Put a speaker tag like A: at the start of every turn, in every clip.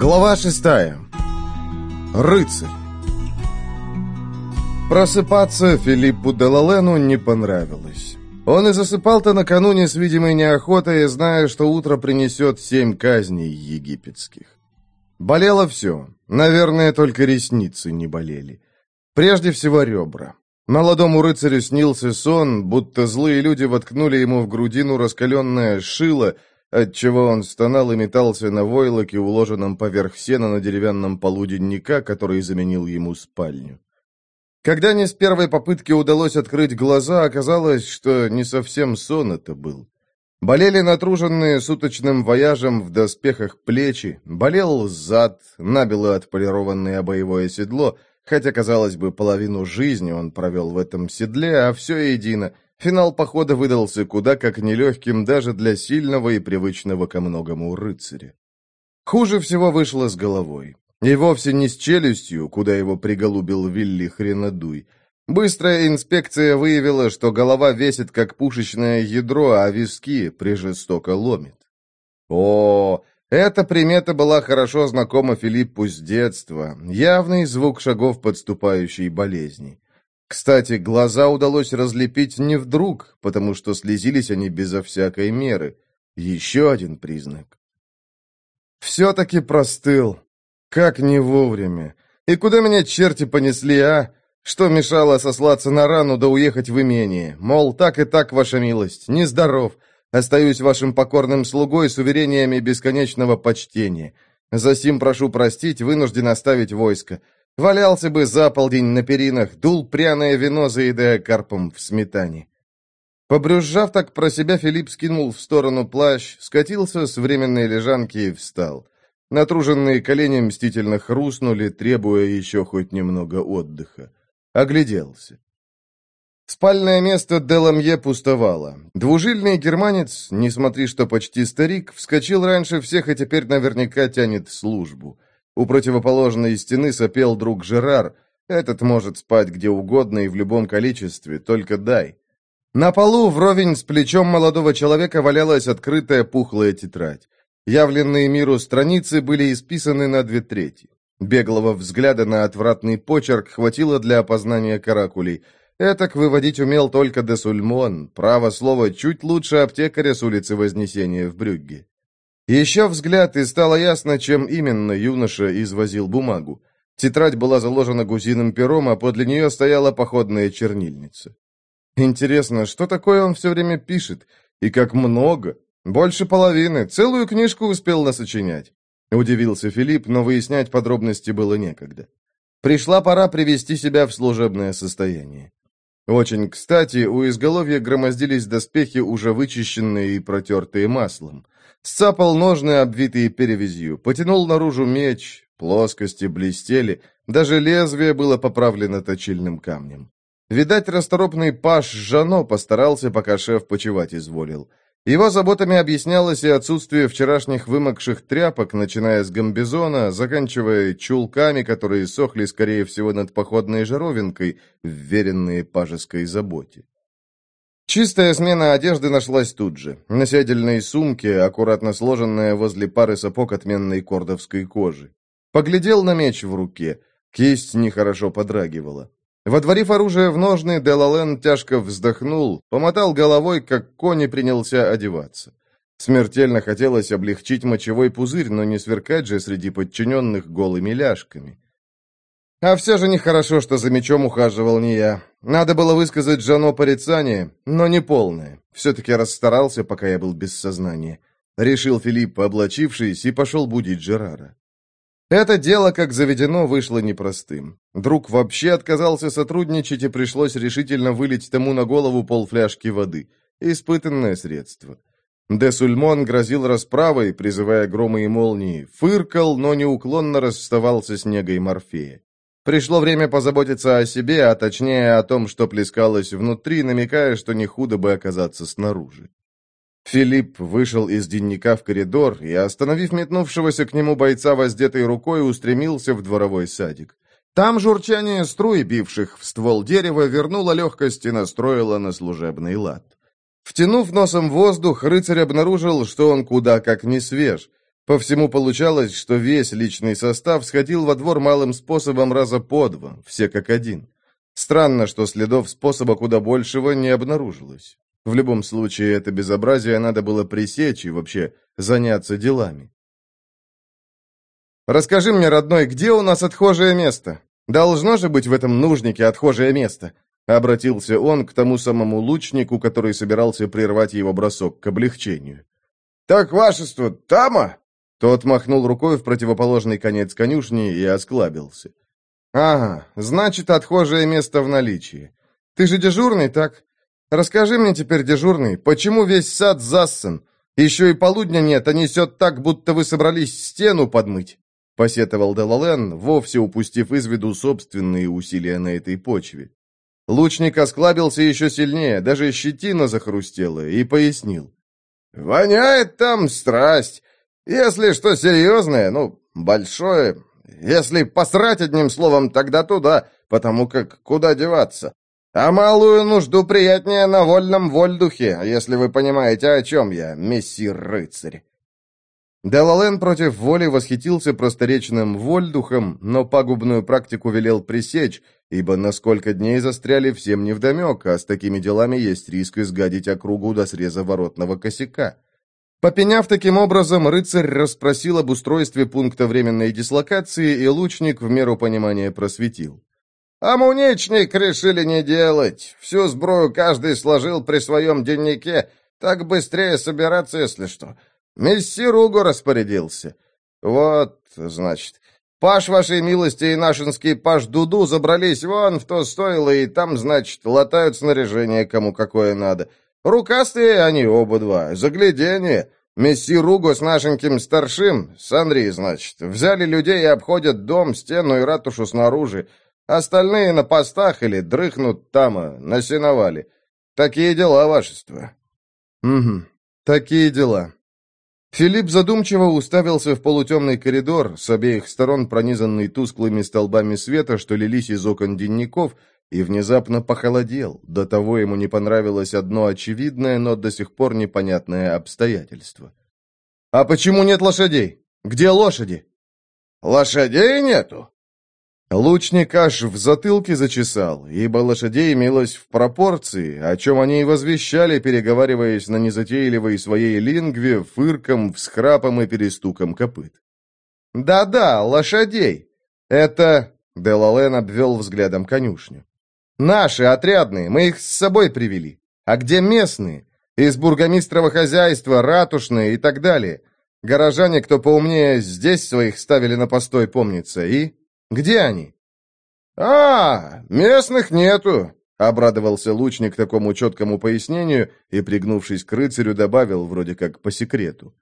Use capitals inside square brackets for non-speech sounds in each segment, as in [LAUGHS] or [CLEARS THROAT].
A: Глава шестая. Рыцарь. Просыпаться Филиппу Делалену не понравилось. Он и засыпал-то накануне с видимой неохотой, зная, что утро принесет семь казней египетских. Болело все. Наверное, только ресницы не болели. Прежде всего ребра. Молодому рыцарю снился сон, будто злые люди воткнули ему в грудину раскаленное шило, отчего он стонал и метался на войлоке, уложенном поверх сена на деревянном полу денника, который заменил ему спальню. Когда не с первой попытки удалось открыть глаза, оказалось, что не совсем сон это был. Болели натруженные суточным вояжем в доспехах плечи, болел зад, набело отполированное боевое седло, хотя, казалось бы, половину жизни он провел в этом седле, а все едино — Финал похода выдался куда как нелегким даже для сильного и привычного ко многому рыцаря. Хуже всего вышло с головой. И вовсе не с челюстью, куда его приголубил Вилли Хренодуй. Быстрая инспекция выявила, что голова весит как пушечное ядро, а виски прижестоко ломит. О, эта примета была хорошо знакома Филиппу с детства, явный звук шагов подступающей болезни. Кстати, глаза удалось разлепить не вдруг, потому что слезились они безо всякой меры. Еще один признак. Все-таки простыл. Как не вовремя. И куда меня черти понесли, а? Что мешало сослаться на рану да уехать в имение? Мол, так и так, ваша милость, нездоров. Остаюсь вашим покорным слугой с уверениями бесконечного почтения. Засим прошу простить, вынужден оставить войско. Валялся бы за полдень на перинах, дул пряное вино, заедая карпом в сметане. Побрюзжав так про себя, Филипп скинул в сторону плащ, скатился с временной лежанки и встал. Натруженные колени мстительно хрустнули, требуя еще хоть немного отдыха. Огляделся. Спальное место Деламье пустовало. Двужильный германец, не смотри, что почти старик, вскочил раньше всех и теперь наверняка тянет службу. У противоположной стены сопел друг Жерар. Этот может спать где угодно и в любом количестве, только дай. На полу, вровень с плечом молодого человека, валялась открытая пухлая тетрадь. Явленные миру страницы были исписаны на две трети. Беглого взгляда на отвратный почерк хватило для опознания каракулей. Этак выводить умел только де Сульмон, право слово, чуть лучше аптекаря с улицы Вознесения в Брюгге. Еще взгляд, и стало ясно, чем именно юноша извозил бумагу. Тетрадь была заложена гусиным пером, а подле нее стояла походная чернильница. Интересно, что такое он все время пишет? И как много? Больше половины. Целую книжку успел насочинять. Удивился Филипп, но выяснять подробности было некогда. Пришла пора привести себя в служебное состояние. Очень кстати, у изголовья громоздились доспехи, уже вычищенные и протертые маслом. Сцапал ножны, обвитые перевязью, потянул наружу меч, плоскости блестели, даже лезвие было поправлено точильным камнем. Видать, расторопный паш Жано постарался, пока шеф почевать изволил. Его заботами объяснялось и отсутствие вчерашних вымокших тряпок, начиная с гамбизона, заканчивая чулками, которые сохли, скорее всего, над походной жаровинкой, вверенные пажеской заботе. Чистая смена одежды нашлась тут же, на седельной сумке, аккуратно сложенная возле пары сапог отменной кордовской кожи. Поглядел на меч в руке, кисть нехорошо подрагивала. Водворив оружие в ножны, Делален тяжко вздохнул, помотал головой, как конь и принялся одеваться. Смертельно хотелось облегчить мочевой пузырь, но не сверкать же среди подчиненных голыми ляжками. А все же нехорошо, что за мечом ухаживал не я. Надо было высказать Жано порицание, но не полное. Все-таки расстарался, пока я был без сознания. Решил Филипп, облачившись, и пошел будить Жерара. Это дело, как заведено, вышло непростым. Друг вообще отказался сотрудничать, и пришлось решительно вылить тому на голову полфляжки воды. Испытанное средство. Де Сульмон грозил расправой, призывая громы и молнии, фыркал, но неуклонно расставался с негой Морфея. Пришло время позаботиться о себе, а точнее о том, что плескалось внутри, намекая, что не худо бы оказаться снаружи. Филипп вышел из денника в коридор и, остановив метнувшегося к нему бойца воздетой рукой, устремился в дворовой садик. Там журчание струй, бивших в ствол дерева, вернуло легкость и настроило на служебный лад. Втянув носом воздух, рыцарь обнаружил, что он куда как не свеж. По всему получалось, что весь личный состав сходил во двор малым способом раза по два, все как один. Странно, что следов способа куда большего не обнаружилось. В любом случае, это безобразие надо было пресечь и вообще заняться делами. «Расскажи мне, родной, где у нас отхожее место? Должно же быть в этом нужнике отхожее место!» Обратился он к тому самому лучнику, который собирался прервать его бросок к облегчению. «Так, вашество, тама?» Тот махнул рукой в противоположный конец конюшни и осклабился. «Ага, значит, отхожее место в наличии. Ты же дежурный, так? Расскажи мне теперь, дежурный, почему весь сад зассан? Еще и полудня нет, а несет так, будто вы собрались стену подмыть?» Посетовал Делален, вовсе упустив из виду собственные усилия на этой почве. Лучник осклабился еще сильнее, даже щетина захрустела, и пояснил. «Воняет там страсть. Если что серьезное, ну, большое, если посрать одним словом, тогда туда, потому как куда деваться. А малую нужду приятнее на вольном вольдухе, если вы понимаете, о чем я, мессир-рыцарь. Делален против воли восхитился просторечным вольдухом, но пагубную практику велел пресечь, ибо на сколько дней застряли всем невдомек, а с такими делами есть риск изгадить округу до среза воротного косяка. Попеняв таким образом, рыцарь расспросил об устройстве пункта временной дислокации, и лучник в меру понимания просветил. «Амуничник решили не делать. Всю сброю каждый сложил при своем деннике. Так быстрее собираться, если что. Мессир Уго распорядился. Вот, значит, Паш вашей милости и нашинский Паш Дуду забрались вон в то стойло, и там, значит, латают снаряжение, кому какое надо. Рукастые они оба два, загляденье. Месси Руго с нашеньким старшим, с Анри, значит, взяли людей и обходят дом, стену и ратушу снаружи. Остальные на постах или дрыхнут там, а, на сеновале. Такие дела, вашество.
B: Угу, такие дела. Филипп задумчиво уставился в полутемный коридор, с обеих сторон пронизанный тусклыми столбами света, что лились из окон денников, и внезапно похолодел. До того ему не понравилось одно очевидное, но до сих пор непонятное обстоятельство. «А почему нет лошадей? Где лошади?»
A: «Лошадей нету?»
B: Лучник аж в затылке зачесал, ибо лошадей имелось в пропорции, о чем они и возвещали, переговариваясь на незатейливой своей лингве, фырком, всхрапом и перестуком копыт. «Да-да, лошадей! Это...» — Делален обвел взглядом конюшню. Наши, отрядные, мы их с собой привели. А где местные? Из бургомистрова хозяйства, ратушные и так далее. Горожане, кто поумнее, здесь своих ставили на постой, помнится. И? Где они?
A: «А, местных нету», — обрадовался лучник такому четкому пояснению и, пригнувшись к рыцарю, добавил вроде как по секрету.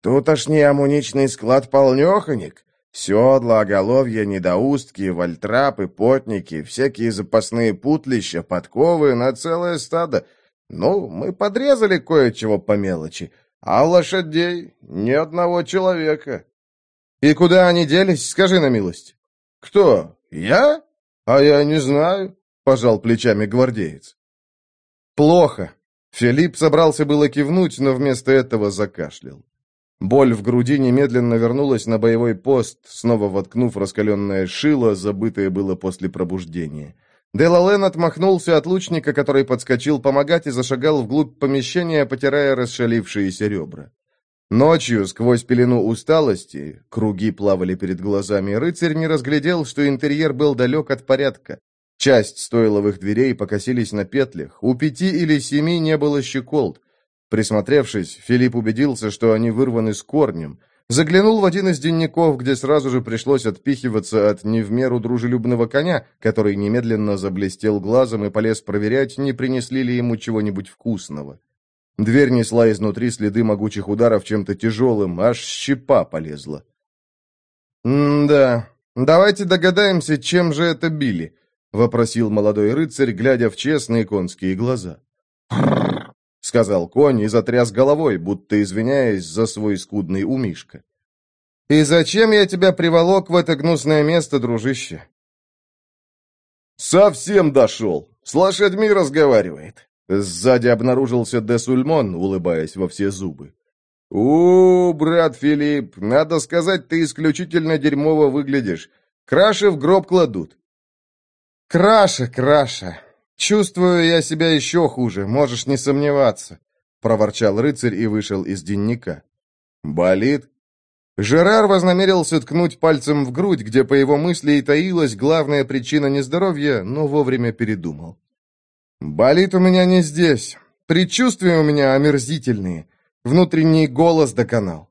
A: «Тут аж не амуничный склад полнеханик. Седла, оголовья, недоустки, вальтрапы, потники, всякие запасные путлища, подковы на целое стадо. Ну, мы подрезали кое-чего по мелочи, а лошадей ни одного человека.
B: И куда они делись, скажи на милость?
A: Кто? Я? А я не знаю, пожал плечами гвардеец.
B: Плохо. Филипп собрался было кивнуть, но вместо этого закашлял. Боль в груди немедленно вернулась на боевой пост, снова воткнув раскаленное шило, забытое было после пробуждения. Делален отмахнулся от лучника, который подскочил помогать и зашагал вглубь помещения, потирая расшалившиеся ребра. Ночью, сквозь пелену усталости, круги плавали перед глазами, рыцарь не разглядел, что интерьер был далек от порядка. Часть стойловых дверей покосились на петлях, у пяти или семи не было щеколд, Присмотревшись, Филипп убедился, что они вырваны с корнем. Заглянул в один из денников, где сразу же пришлось отпихиваться от не в меру дружелюбного коня, который немедленно заблестел глазом и полез проверять, не принесли ли ему чего-нибудь вкусного. Дверь несла изнутри следы могучих ударов чем-то тяжелым, аж щепа полезла. «М-да, давайте догадаемся, чем же это били», — вопросил молодой рыцарь, глядя в честные конские глаза. — сказал конь и затряс головой, будто извиняясь за свой скудный умишка. «И зачем я тебя приволок в это гнусное место, дружище?»
A: «Совсем дошел! С лошадьми разговаривает!» Сзади обнаружился де Сульмон, улыбаясь во все зубы.
B: у, брат Филипп, надо сказать, ты исключительно дерьмово выглядишь. Краши в гроб кладут».
A: «Краша, краша. Чувствую я себя еще хуже, можешь не сомневаться», — проворчал рыцарь и вышел из денника.
B: «Болит?»
A: Жерар вознамерился ткнуть пальцем в грудь, где, по его мысли, и таилась главная причина нездоровья, но вовремя передумал. «Болит у меня не здесь. Предчувствия у меня омерзительные. Внутренний голос доконал.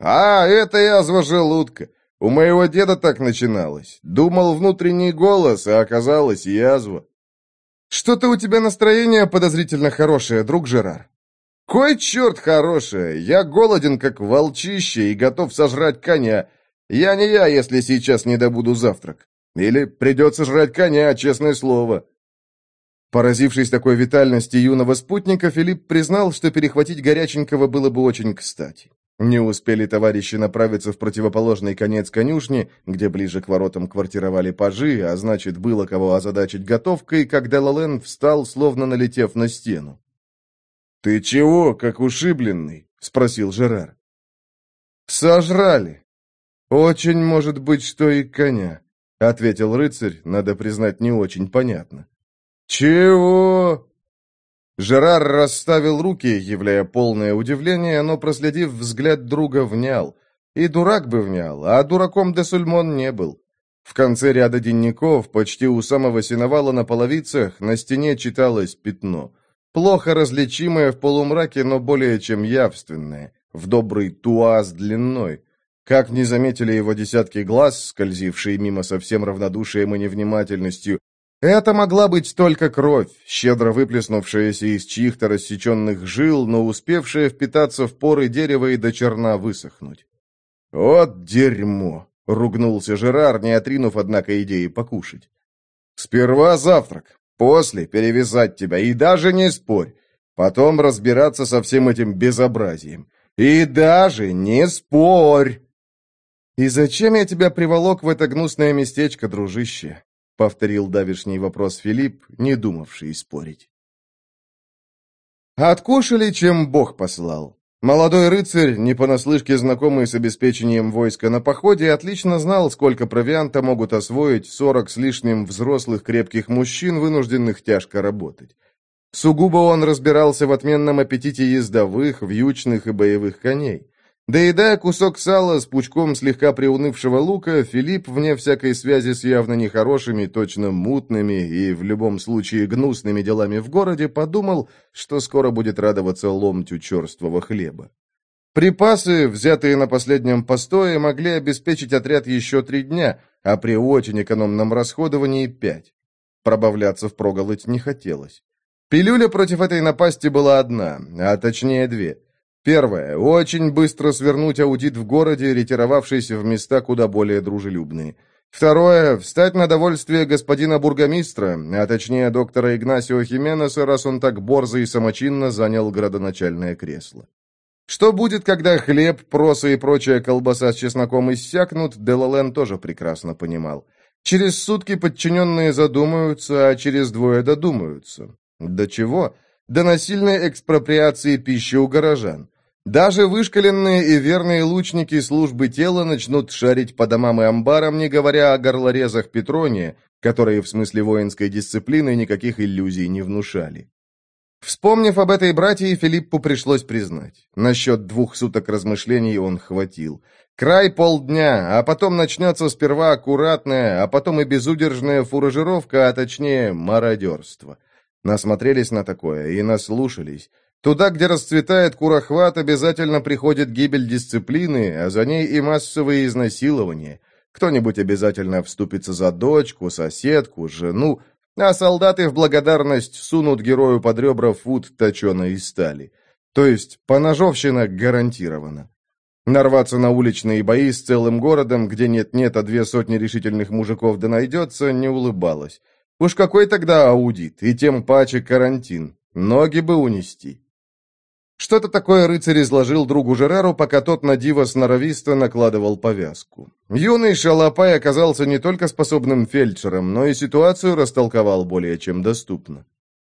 B: «А, это язва желудка. У моего деда так начиналось. Думал внутренний голос, а оказалось язва».
A: «Что-то у тебя настроение подозрительно хорошее, друг Жерар».
B: «Кой черт хорошее! Я голоден, как волчище, и готов сожрать коня. Я не я, если сейчас не добуду завтрак. Или придется жрать коня, честное слово».
A: Поразившись такой витальности юного спутника, Филипп признал, что перехватить горяченького было бы очень кстати. Не успели товарищи направиться в противоположный конец конюшни, где ближе к воротам квартировали пажи, а значит, было кого озадачить готовкой, когда Лален встал, словно налетев на стену.
B: «Ты чего, как ушибленный?» — спросил Жерар.
A: «Сожрали. Очень может быть, что и коня», — ответил рыцарь, надо признать, не очень понятно.
B: «Чего?»
A: Жерар расставил руки, являя полное удивление, но, проследив взгляд друга, внял. И дурак бы внял, а дураком Десульмон не был. В конце ряда денников, почти у самого сеновала на половицах, на стене читалось пятно. Плохо различимое в полумраке, но более чем явственное, в добрый туаз длиной. Как не заметили его десятки глаз, скользившие мимо совсем равнодушием и невнимательностью, это могла быть только кровь, щедро выплеснувшаяся из чьих-то рассеченных жил, но успевшая впитаться в поры дерева и до черна высохнуть.
B: «Вот дерьмо!» — ругнулся Жерар, не отринув, однако, идеи покушать. «Сперва завтрак, после перевязать тебя, и даже не спорь. Потом разбираться со всем этим безобразием. И даже не спорь!»
A: «И зачем я тебя приволок в это гнусное местечко, дружище?» — повторил давишний вопрос Филипп, не думавший спорить. Откушали, чем Бог послал. Молодой рыцарь, не понаслышке знакомый с обеспечением войска на походе, отлично знал, сколько провианта могут освоить сорок с лишним взрослых крепких мужчин, вынужденных тяжко работать. Сугубо он разбирался в отменном аппетите ездовых, вьючных и боевых коней. Доедая кусок сала с пучком слегка приунывшего лука, Филипп, вне всякой связи с явно нехорошими, точно мутными и в любом случае гнусными делами в городе, подумал, что скоро будет радоваться ломтю черствого хлеба. Припасы, взятые на последнем постое, могли обеспечить отряд еще три дня, а при очень экономном расходовании — пять. Пробавляться в проголодь не хотелось. Пилюля против этой напасти была одна, а точнее две — Первое. Очень быстро свернуть аудит в городе, ретировавшийся в места куда более дружелюбные. Второе. Встать на довольствие господина бургомистра, а точнее доктора Игнасио Хименеса, раз он так борзо и самочинно занял градоначальное кресло. Что будет, когда хлеб, проса и прочая колбаса с чесноком иссякнут, Делален тоже прекрасно понимал. Через сутки подчиненные задумаются, а через двое додумаются. До чего? До насильной экспроприации пищи у горожан. Даже вышкаленные и верные лучники службы тела начнут шарить по домам и амбарам, не говоря о горлорезах Петрония, которые в смысле воинской дисциплины никаких иллюзий не внушали. Вспомнив об этой братье, Филиппу пришлось признать. Насчет двух суток размышлений он хватил. Край полдня, а потом начнется сперва аккуратная, а потом и безудержная фуражировка, а точнее мародерство. Насмотрелись на такое и наслушались. Туда, где расцветает курохват, обязательно приходит гибель дисциплины, а за ней и массовые изнасилования. Кто-нибудь обязательно вступится за дочку, соседку, жену, а солдаты в благодарность сунут герою под ребра фут точеной стали. То есть поножовщина гарантирована. Нарваться на уличные бои с целым городом, где нет-нет, а две сотни решительных мужиков да найдется, не улыбалась. Уж какой тогда аудит, и тем паче карантин. Ноги бы унести. Что-то такое рыцарь изложил другу Жерару, пока тот на диво сноровисто накладывал повязку. Юный шалопай оказался не только способным фельдшером, но и ситуацию растолковал более чем доступно.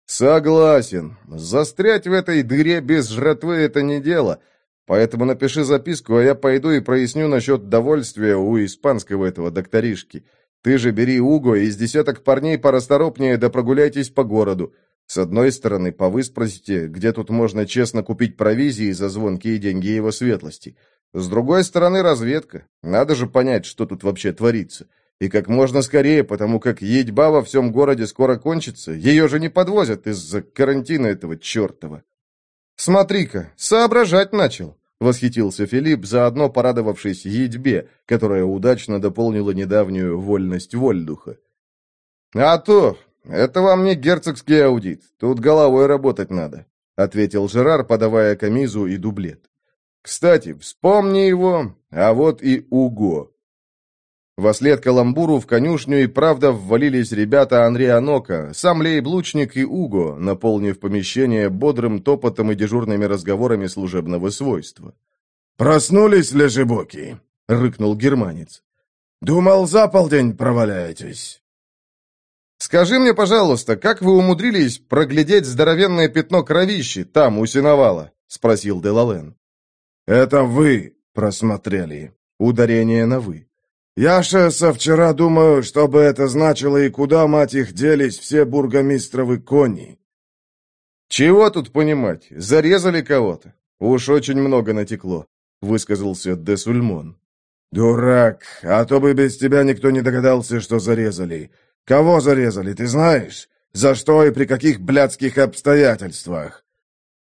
A: «Согласен. Застрять в этой дыре без жратвы — это не дело. Поэтому напиши записку, а я пойду и проясню насчет довольствия у испанского этого докторишки. Ты же бери Уго и из десяток парней порасторопнее, да прогуляйтесь по городу. С одной стороны, по вы спросите, где тут можно честно купить провизии за звонкие деньги его светлости. С другой стороны, разведка. Надо же понять, что тут вообще творится. И как можно скорее, потому как едьба во всем городе скоро кончится. Ее же не подвозят из-за карантина этого чертова. «Смотри-ка, соображать начал», — восхитился Филипп, заодно порадовавшись едьбе, которая удачно дополнила недавнюю вольность Вольдуха. «А то, это вам не герцогский аудит, тут головой работать надо», — ответил Жерар, подавая камизу и дублет. «Кстати, вспомни его, а вот и Уго». Вослед каламбуру в конюшню и правда ввалились ребята Андрея Нока, сам Лейб-лучник и Уго, наполнив помещение бодрым топотом и дежурными разговорами служебного свойства.
C: «Проснулись, лежебоки?» — рыкнул германец. «Думал, за полдень проваляетесь».
A: «Скажи мне, пожалуйста, как вы умудрились проглядеть здоровенное пятно кровищи там, у сеновала?» — спросил Делален.
C: «Это вы просмотрели». Ударение на «вы». Я же со вчера думаю, что бы это значило и куда, мать их, делись все бургомистровы кони.
A: Чего тут понимать? Зарезали кого-то? Уж очень много натекло, высказался де Сульмон.
C: Дурак, а то бы без тебя никто не догадался, что зарезали. Кого зарезали, ты знаешь? За что и при каких блядских обстоятельствах?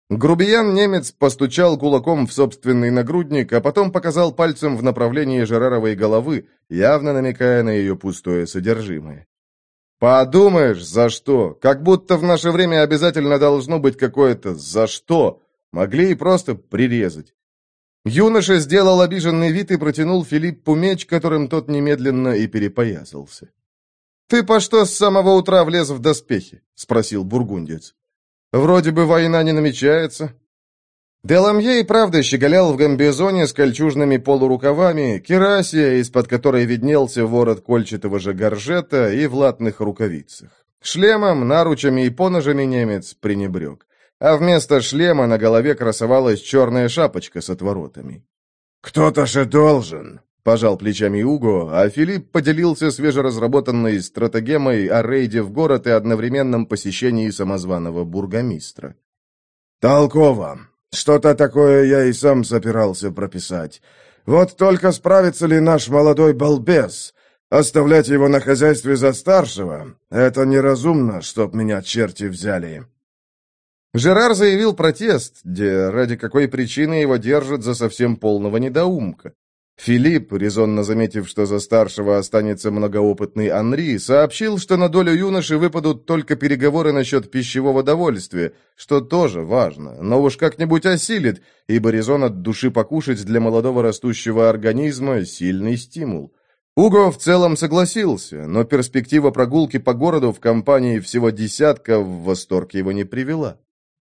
A: Грубиян-немец постучал кулаком в собственный нагрудник, а потом показал пальцем в направлении Жераровой головы, явно намекая на ее пустое содержимое. «Подумаешь, за что? Как будто в наше время обязательно должно быть какое-то «за что». Могли и просто прирезать». Юноша сделал обиженный вид и протянул Филиппу меч, которым тот немедленно и перепоясался. «Ты по что с самого утра влез в доспехи?» — спросил бургундец. Вроде бы война не намечается. Деламье и правда щеголял в гамбезоне с кольчужными полурукавами, керасия, из-под которой виднелся ворот кольчатого же горжета и в латных рукавицах. Шлемом, наручами и поножами немец пренебрег. А вместо шлема на голове красовалась черная шапочка с отворотами.
C: «Кто-то же должен!»
A: Пожал плечами Уго, а Филипп поделился свежеразработанной стратегемой о рейде в город и одновременном посещении самозваного бургомистра.
C: «Толково. Что-то такое я и сам собирался прописать. Вот только справится ли наш молодой балбес? Оставлять его на хозяйстве за старшего — это неразумно, чтоб меня черти взяли».
A: Жерар заявил протест, где ради какой причины его держат за совсем полного недоумка. Филипп, резонно заметив, что за старшего останется многоопытный Анри, сообщил, что на долю юноши выпадут только переговоры насчет пищевого довольствия, что тоже важно, но уж как-нибудь осилит, ибо резон от души покушать для молодого растущего организма – сильный стимул. Уго в целом согласился, но перспектива прогулки по городу в компании всего десятка в восторг его не привела.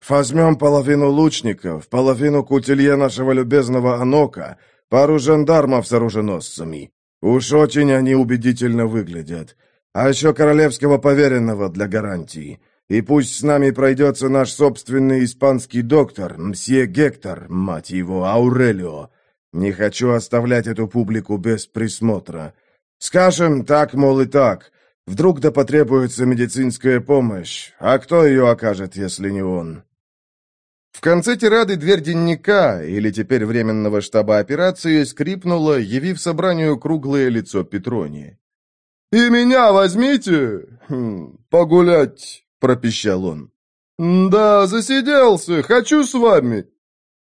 C: «Возьмем половину лучников, половину кутилье нашего любезного Анока», Пару жандармов с оруженосцами. Уж очень они убедительно выглядят. А еще королевского поверенного для гарантии. И пусть с нами пройдется наш собственный испанский доктор, мсье Гектор, мать его, Аурелио. Не хочу оставлять эту публику без присмотра. Скажем так, мол, и так. Вдруг да потребуется медицинская помощь. А кто ее окажет, если не он?
A: В конце тирады дверь денника, или теперь временного штаба операции, скрипнула, явив собранию круглое лицо Петрония. «И меня возьмите! Хм, погулять!» — пропищал он. «Да, засиделся, хочу с вами!»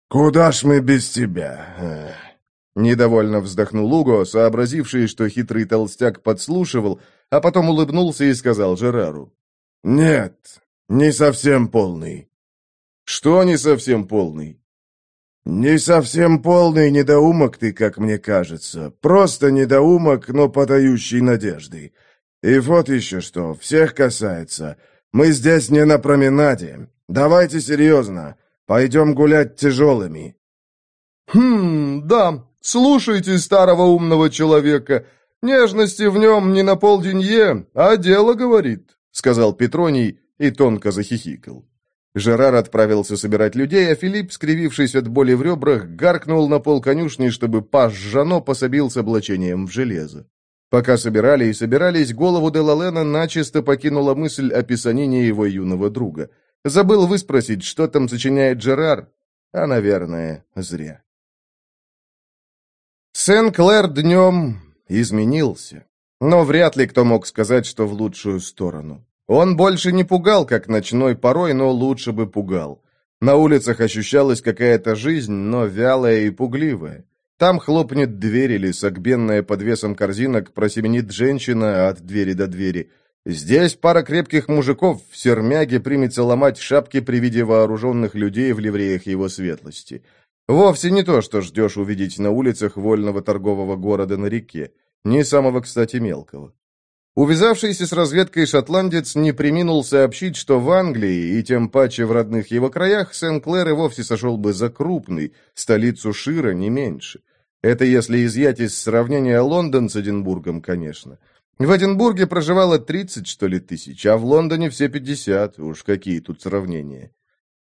C: «Куда ж мы без тебя?»
A: Недовольно вздохнул Уго, сообразивший, что хитрый толстяк подслушивал, а потом улыбнулся и сказал Жерару.
C: «Нет, не совсем полный.
A: Что не совсем полный?
C: Не совсем полный недоумок ты, как мне кажется. Просто недоумок, но подающий надежды. И вот еще что, всех касается. Мы здесь не на променаде. Давайте серьезно. Пойдем гулять тяжелыми.
A: Хм, да, слушайте старого умного человека. Нежности в нем не на полденье, а дело говорит, сказал Петроний и тонко захихикал.
B: Жерар отправился собирать людей, а Филипп, скривившись от боли в ребрах, гаркнул на пол конюшни, чтобы паж Жано пособил с облачением в железо. Пока собирали и собирались, голову Делалена начисто покинула мысль о писанине его юного друга. Забыл выспросить, что там сочиняет Жерар, а, наверное, зря. Сен-Клэр днем изменился, но вряд ли кто мог сказать, что в лучшую сторону. Он больше не пугал, как ночной порой, но лучше бы пугал. На улицах ощущалась какая-то жизнь, но вялая и пугливая. Там хлопнет дверь или согбенная под весом корзинок просеменит женщина от двери до двери. Здесь пара крепких мужиков в сермяге примется ломать шапки при виде вооруженных людей в ливреях его светлости. Вовсе не то, что ждешь увидеть на улицах вольного торгового города на реке. Не самого, кстати, мелкого. Увязавшийся с разведкой шотландец не приминул сообщить, что в Англии, и тем паче в родных его краях, Сен-Клэр и вовсе сошел бы за крупный, столицу Шира не меньше. Это если изъять из сравнения Лондон с Эдинбургом, конечно. В Эдинбурге проживало 30, что ли, тысяч, а в Лондоне все 50, уж какие тут сравнения.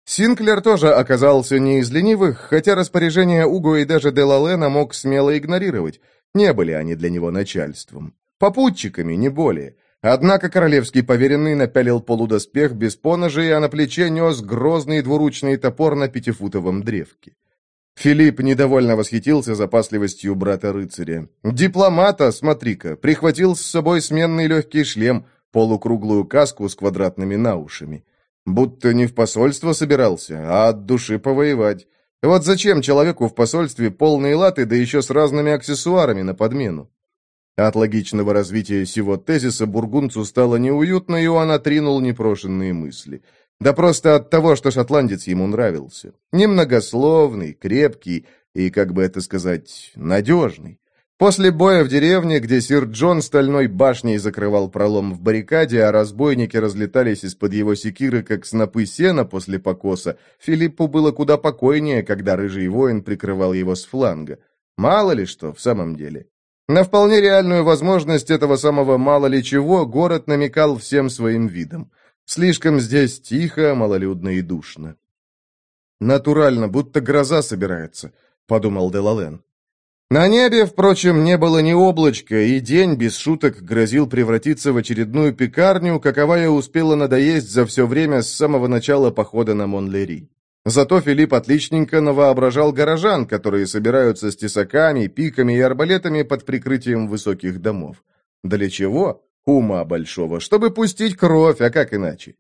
B: Синклер тоже оказался не из ленивых, хотя распоряжения Уго и даже Делалена мог смело игнорировать. Не были они для него начальством. Попутчиками, не более. Однако королевский поверенный напялил полудоспех без поножей, а на плече нес грозный двуручный топор на пятифутовом древке. Филипп недовольно восхитился запасливостью брата-рыцаря. «Дипломата, смотри-ка, прихватил с собой сменный легкий шлем, полукруглую каску с квадратными наушами. Будто не в посольство собирался, а от души повоевать. Вот зачем человеку в посольстве полные латы, да еще с разными аксессуарами на подмену? От логичного развития сего тезиса бургунцу стало неуютно, и он отринул непрошенные мысли. Да просто от того, что шотландец ему нравился. Немногословный, крепкий и, как бы это сказать, надежный. После боя в деревне, где сир Джон стальной башней закрывал пролом в баррикаде, а разбойники разлетались из-под его секиры, как снопы сена после покоса, Филиппу было куда покойнее, когда рыжий воин прикрывал его с фланга. Мало ли что в самом деле. На вполне реальную возможность этого самого мало ли чего город намекал всем своим видом. Слишком здесь тихо, малолюдно и душно. «Натурально, будто гроза собирается», — подумал Делален. На небе, впрочем, не было ни облачка, и день, без шуток, грозил превратиться в очередную пекарню, каковая успела надоесть за все время с самого начала похода на Монлери. Зато Филипп отличненько навоображал горожан, которые собираются с тесаками, пиками и арбалетами под прикрытием высоких домов. Для чего? Ума большого, чтобы пустить кровь, а как иначе?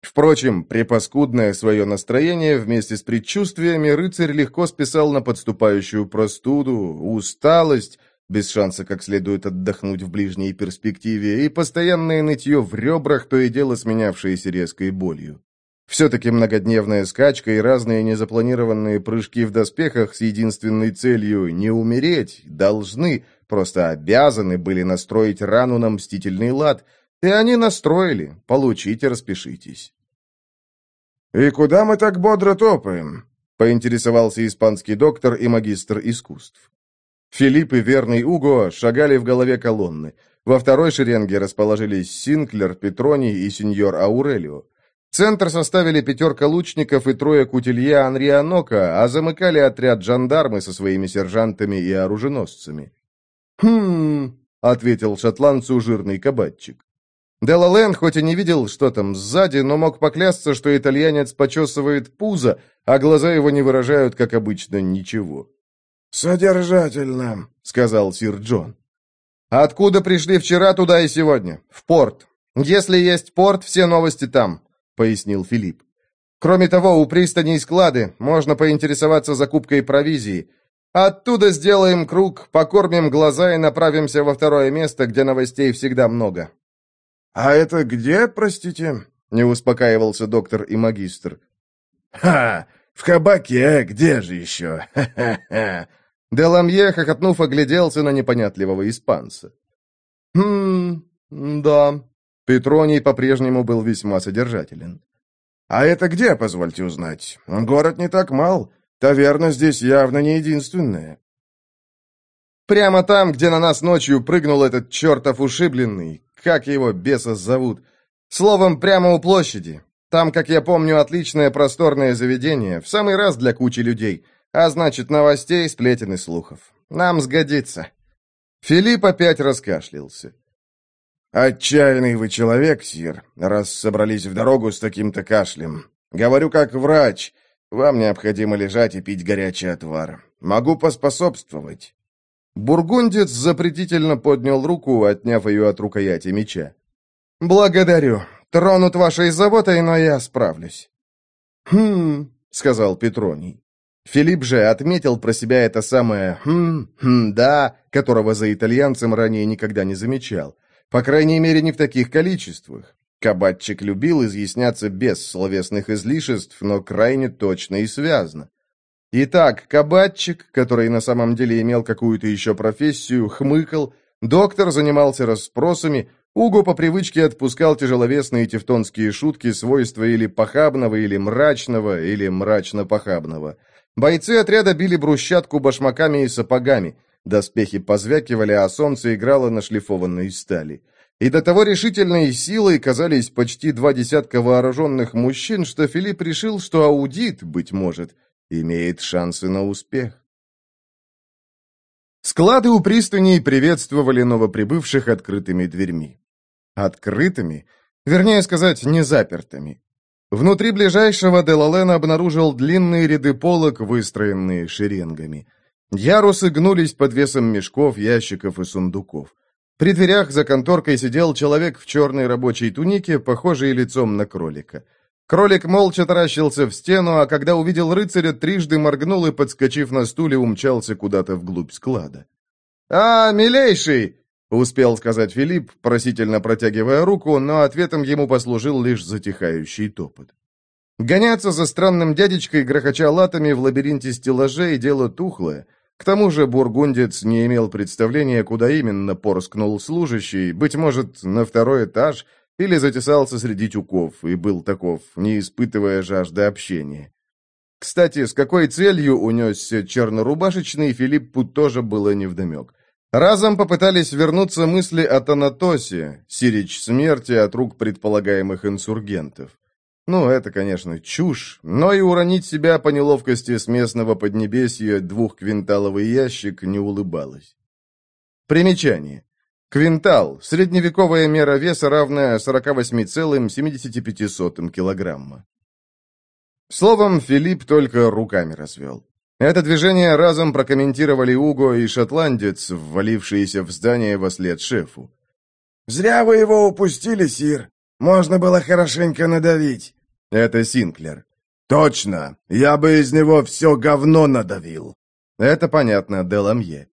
B: Впрочем, припаскудное свое настроение вместе с предчувствиями рыцарь легко списал на подступающую простуду, усталость, без шанса как следует отдохнуть в ближней перспективе, и постоянное нытье в ребрах, то и дело сменявшееся резкой болью. Все-таки многодневная скачка и разные незапланированные прыжки в доспехах с единственной целью не умереть должны, просто обязаны были настроить рану на мстительный лад, и они настроили, получите, распишитесь.
C: «И куда мы так бодро топаем?» — поинтересовался испанский доктор и магистр искусств.
B: Филипп и верный Уго шагали в голове колонны. Во второй шеренге расположились Синклер, Петроний и сеньор Аурелио. Центр составили пятерка лучников и трое кутилье Анрианока, а замыкали отряд жандармы со своими сержантами и оруженосцами. «Хм...» — ответил шотландцу жирный кабачик. Делален хоть и не видел, что там сзади, но мог поклясться, что итальянец почесывает пузо, а глаза его не выражают, как обычно, ничего.
C: «Содержательно», — сказал сир Джон.
B: «Откуда пришли вчера, туда и сегодня? В порт. Если есть порт, все новости там пояснил Филипп. Кроме того, у пристани склады, можно поинтересоваться закупкой провизии. Оттуда сделаем круг, покормим глаза и направимся во второе место, где новостей всегда много.
C: А это где, простите? Не успокаивался доктор и магистр. Ха, в кабаке, где же еще? [LAUGHS] Ха-ха-ха.
B: Деламье, хохотнув, огляделся на непонятливого испанца. «Хм, да, Петроний по-прежнему был весьма содержателен.
C: «А это где, позвольте узнать? Город не так мал. Таверна здесь явно не единственная».
B: «Прямо там, где на нас ночью прыгнул этот чертов ушибленный. Как его, беса, зовут? Словом, прямо у площади. Там, как я помню, отличное просторное заведение, в самый раз для кучи людей, а значит, новостей, сплетен и слухов. Нам сгодится». Филипп опять раскашлялся.
C: «Отчаянный вы человек, Сир, раз собрались в дорогу с таким-то кашлем. Говорю как врач. Вам необходимо лежать и пить горячий отвар. Могу поспособствовать».
B: Бургундец запретительно поднял руку, отняв ее от рукояти меча. «Благодарю. Тронут вашей заботой, но я справлюсь». «Хм», — сказал Петроний. Филипп же отметил про себя это самое «хм, хм, да», которого за итальянцем ранее никогда не замечал. По крайней мере, не в таких количествах. Кабатчик любил изъясняться без словесных излишеств, но крайне точно и связно. Итак, кабатчик, который на самом деле имел какую-то еще профессию, хмыкал, доктор занимался расспросами, Уго по привычке отпускал тяжеловесные тевтонские шутки свойства или похабного, или мрачного, или мрачно-похабного. Бойцы отряда били брусчатку башмаками и сапогами. Доспехи позвякивали, а солнце играло на шлифованной стали. И до того решительной силой казались почти два десятка вооруженных мужчин, что Филипп решил, что аудит, быть может, имеет шансы на успех. Склады у пристани приветствовали новоприбывших открытыми дверьми. Открытыми? Вернее сказать, не запертыми. Внутри ближайшего Делален обнаружил длинные ряды полок, выстроенные шеренгами. Ярусы гнулись под весом мешков, ящиков и сундуков. При дверях за конторкой сидел человек в черной рабочей тунике, похожий лицом на кролика. Кролик молча таращился в стену, а когда увидел рыцаря, трижды моргнул и, подскочив на стуле, умчался куда-то вглубь склада. «А, милейший!» — успел сказать Филипп, просительно протягивая руку, но ответом ему послужил лишь затихающий топот. Гоняться за странным дядечкой, грохоча латами в лабиринте стеллажей, дело тухлое. К тому же бургундец не имел представления, куда именно порскнул служащий, быть может, на второй этаж, или затесался среди тюков, и был таков, не испытывая жажды общения. Кстати, с какой целью унесся чернорубашечный, Филиппу тоже было невдомек. Разом попытались вернуться мысли о Танатосе, сирич смерти от рук предполагаемых инсургентов. Ну, это, конечно, чушь, но и уронить себя по неловкости с местного поднебесья двухквинталовый ящик не улыбалось. Примечание. Квинтал – средневековая мера веса, равная 48,75 килограмма. Словом, Филипп только руками развел. Это движение разом прокомментировали Уго и шотландец, ввалившиеся в здание во след шефу.
C: «Зря вы его упустили, Сир. Можно было хорошенько надавить».
B: Это Синклер.
C: «Точно! Я бы из него все говно надавил!»
B: Это понятно, Деламье.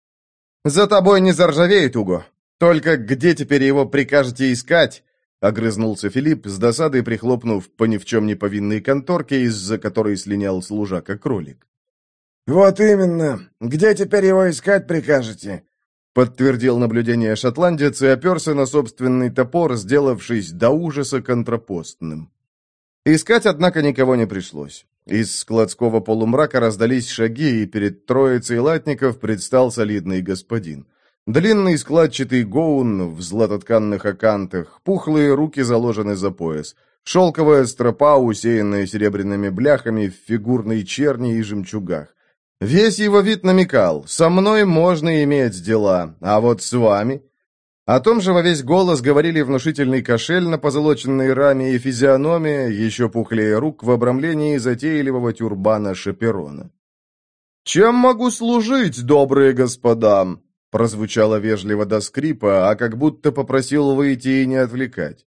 B: «За тобой не заржавеет, Уго. Только где теперь его прикажете искать?» Огрызнулся Филипп, с досадой прихлопнув по ни в чем не повинной конторке, из-за которой слинял служака-кролик.
C: «Вот именно. Где теперь его искать прикажете?»
B: Подтвердил наблюдение шотландец и оперся на собственный топор, сделавшись до ужаса контрапостным. Искать, однако, никого не пришлось. Из складского полумрака раздались шаги, и перед троицей латников предстал солидный господин. Длинный складчатый гоун в златотканных окантах, пухлые руки заложены за пояс, шелковая стропа, усеянная серебряными бляхами в фигурной черни и жемчугах. Весь его вид намекал, со мной можно иметь дела, а вот с вами... О том же во весь голос говорили внушительный кошель на позолоченной раме и физиономия, еще пухлее рук в обрамлении затейливого тюрбана Шаперона. «Чем могу служить, добрые господа?» прозвучало вежливо до скрипа, а как будто попросил выйти и не отвлекать.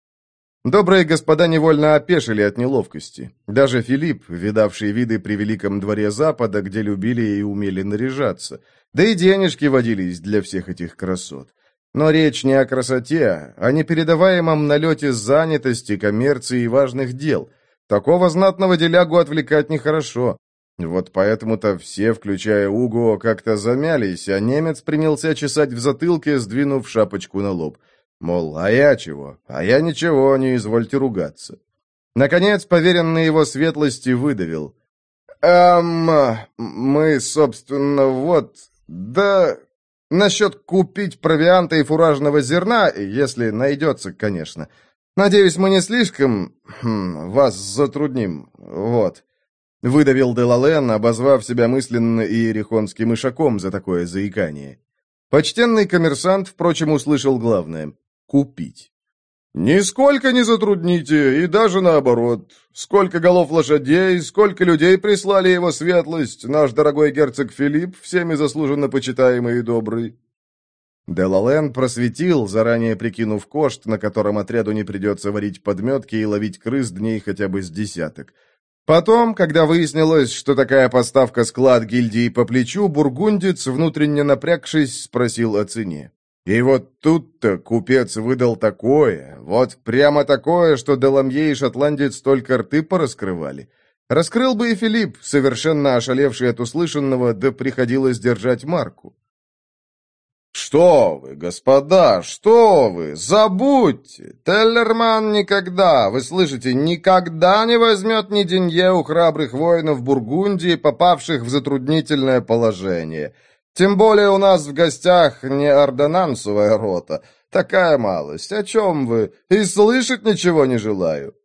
B: Добрые господа невольно опешили от неловкости. Даже Филипп, видавший виды при Великом дворе Запада, где любили и умели наряжаться. Да и денежки водились для всех этих красот. Но речь не о красоте, а не передаваемом налете занятости, коммерции и важных дел. Такого знатного делягу отвлекать нехорошо. Вот поэтому-то все, включая Уго, как-то замялись, а немец принялся чесать в затылке, сдвинув шапочку на лоб. Мол, а я чего? А я ничего, не извольте ругаться. Наконец, поверенный его светлости выдавил. «Эм, мы, собственно, вот... Да, насчет купить провианта и фуражного зерна, если найдется, конечно.
A: Надеюсь, мы не слишком... Хм, вас затрудним. Вот». Выдавил Делален, обозвав себя мысленно иерихонским ишаком за такое заикание. Почтенный коммерсант, впрочем, услышал главное — купить. «Нисколько не затрудните, и даже наоборот. Сколько голов лошадей, сколько людей прислали его светлость, наш дорогой герцог Филипп, всеми заслуженно почитаемый и добрый». Делален просветил, заранее прикинув кошт, на котором отряду не придется варить подметки и ловить крыс дней хотя бы с десяток. Потом, когда выяснилось, что такая поставка склад гильдии по плечу, бургундец, внутренне напрягшись, спросил о цене. И вот тут-то купец выдал такое, вот прямо такое, что Деламье и шотландец только рты пораскрывали. Раскрыл бы и Филипп, совершенно ошалевший от услышанного, да приходилось держать марку. «Что вы, господа, что вы, забудьте! Теллерман никогда, вы слышите, никогда не возьмет ни денье у храбрых воинов Бургундии, попавших в затруднительное положение». Тем более у нас в гостях не ордонансовая рота. Такая малость. О чем вы? И слышать ничего не желаю.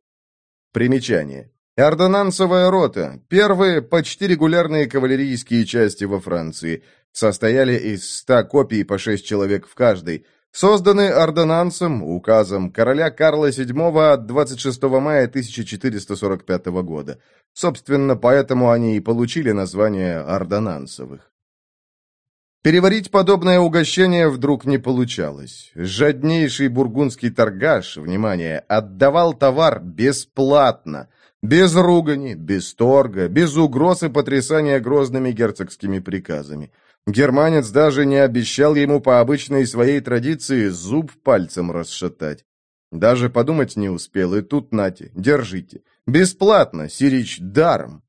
A: Примечание. Ордонансовая рота. Первые почти регулярные кавалерийские части во Франции. Состояли из ста копий по шесть человек в каждой. Созданы ордонансом, указом короля Карла VII от 26 мая 1445 года. Собственно, поэтому они и получили название ордонансовых. Переварить подобное угощение вдруг не получалось. Жаднейший бургундский торгаш, внимание, отдавал товар бесплатно, без ругани, без торга, без угроз и потрясания грозными герцогскими приказами. Германец даже не обещал ему по обычной своей традиции зуб пальцем расшатать. Даже подумать не успел, и тут нате, держите. Бесплатно, Сирич, даром.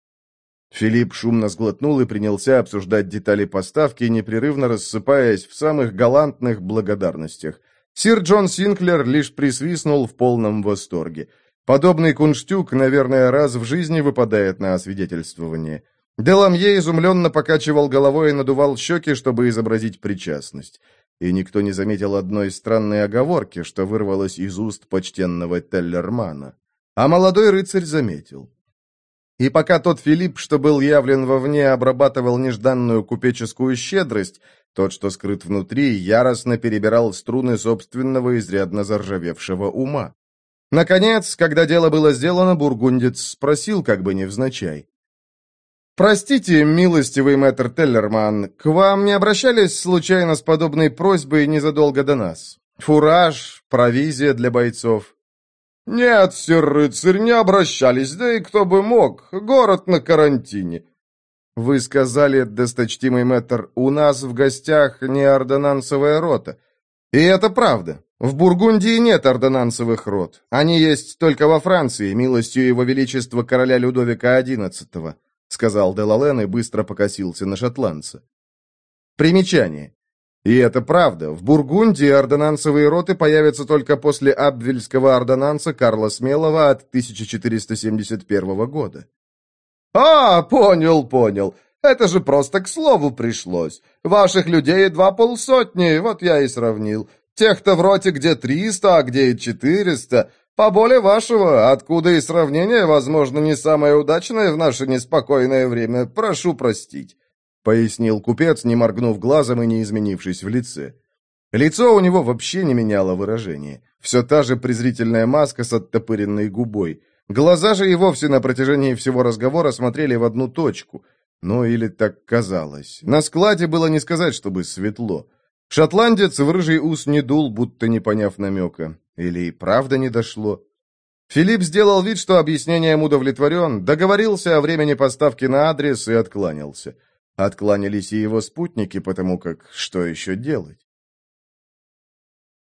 A: Филипп шумно сглотнул и принялся обсуждать детали поставки, непрерывно рассыпаясь в самых галантных благодарностях. Сир Джон Синклер лишь присвистнул в полном восторге. Подобный кунштюк, наверное, раз в жизни выпадает на освидетельствование. Деламье изумленно покачивал головой и надувал щеки, чтобы изобразить причастность. И никто не заметил одной странной оговорки, что вырвалось из уст почтенного Теллермана. А молодой рыцарь заметил. И пока тот Филипп, что был явлен вовне, обрабатывал нежданную купеческую щедрость, тот, что скрыт внутри, яростно перебирал струны собственного изрядно заржавевшего ума. Наконец, когда дело было сделано, бургундец спросил, как бы невзначай. «Простите, милостивый мэтр Теллерман, к вам не обращались случайно с подобной просьбой незадолго до нас? Фураж, провизия для бойцов?» «Нет, сир рыцарь, не обращались, да и кто бы мог, город на карантине». «Вы сказали, досточтимый мэтр, у нас в гостях не ордонансовая рота. И это правда. В Бургундии нет ордонансовых рот. Они есть только во Франции, милостью его величества короля Людовика XI», сказал Делален и быстро покосился на шотландца. Примечание. И это правда. В Бургундии ордонансовые роты появятся только после Абвельского ордонанса Карла Смелого от 1471 года. «А, понял, понял. Это же просто к слову пришлось. Ваших людей два полсотни, вот я и сравнил. Тех-то в роте где триста, а где и четыреста. По более вашего, откуда и сравнение, возможно, не самое удачное в наше неспокойное время. Прошу простить пояснил купец, не моргнув глазом и не изменившись в лице. Лицо у него вообще не меняло выражение. Все та же презрительная маска с оттопыренной губой. Глаза же и вовсе на протяжении всего разговора смотрели в одну точку. Ну, или так казалось. На складе было не сказать, чтобы светло. Шотландец в рыжий ус не дул, будто не поняв намека. Или и правда не дошло. Филипп сделал вид, что объяснением удовлетворен, договорился о времени поставки на адрес и откланялся. Откланялись и его спутники, потому как что еще делать?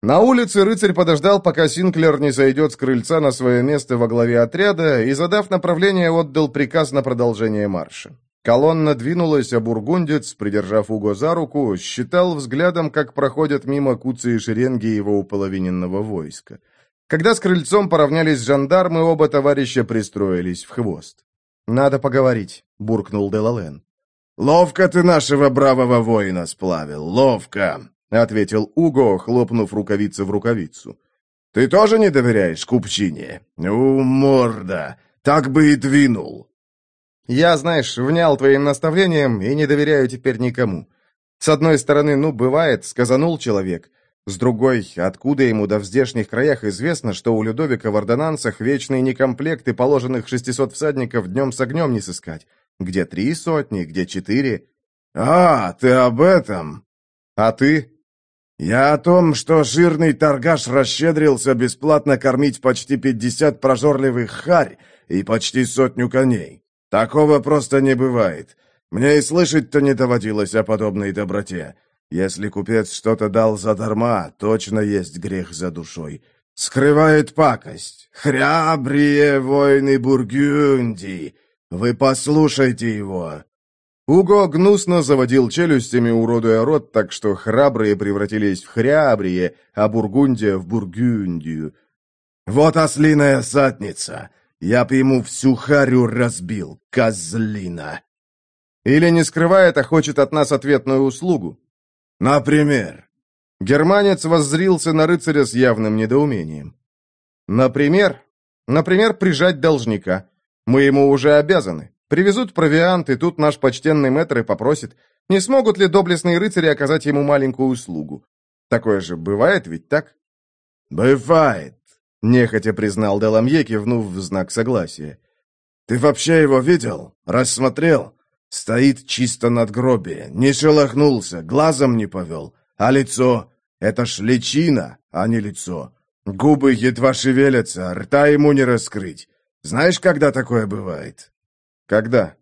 A: На улице рыцарь подождал, пока Синклер не сойдет с крыльца на свое место во главе отряда и, задав направление, отдал приказ на продолжение марша. Колонна двинулась, а бургундец, придержав Уго за руку, считал взглядом, как проходят мимо куцы и шеренги его уполовиненного войска. Когда с крыльцом поравнялись жандармы, оба товарища пристроились в хвост. «Надо поговорить», — буркнул Делален.
C: «Ловко ты нашего бравого воина сплавил, ловко!» — ответил Уго, хлопнув рукавицы в рукавицу. Ты тоже не доверяешь купчине? У, морда, так бы и двинул.
B: Я, знаешь, внял твоим наставлениям и не доверяю теперь никому. С одной стороны, ну, бывает, сказанул человек. С другой, откуда ему да в здешних краях известно, что у Людовика в ордонансах вечные некомплекты положенных 600 всадников днем с огнем не сыскать? Где три сотни, где четыре?
C: А, ты об этом?
B: А ты?
C: Я о том, что жирный торгаш расщедрился бесплатно кормить почти 50 прожорливых харь и почти сотню коней. Такого просто не бывает. Мне и слышать-то не доводилось о подобной доброте. Если купец что-то дал задарма, точно есть грех за душой. Скрывает пакость. Храбрие воины Бургундии. Вы послушайте его.
B: Уго гнусно заводил челюстями, уродуя рот, так что храбрые превратились в хрябрие, а Бургундия в Бургундию.
C: «Вот ослиная сатница! Я б ему всю харю разбил, козлина!»
B: Или не скрывает, а хочет от нас ответную услугу.
C: Например?
B: Германец воззрился на рыцаря с явным недоумением. Например? Например, прижать должника. Мы ему уже обязаны. Привезут провиант, и тут наш почтенный мэтр и попросит, не смогут ли доблестные рыцари оказать ему маленькую услугу. Такое же бывает ведь так?
C: «Бывает», —
B: нехотя признал Деламье, кивнув в знак согласия.
C: «Ты вообще его видел? Рассмотрел? Стоит чисто над гробе, не шелохнулся, глазом не повел. А лицо — это ж личина, а не лицо. Губы едва шевелятся, рта ему не раскрыть. Знаешь, когда такое бывает?
B: Когда?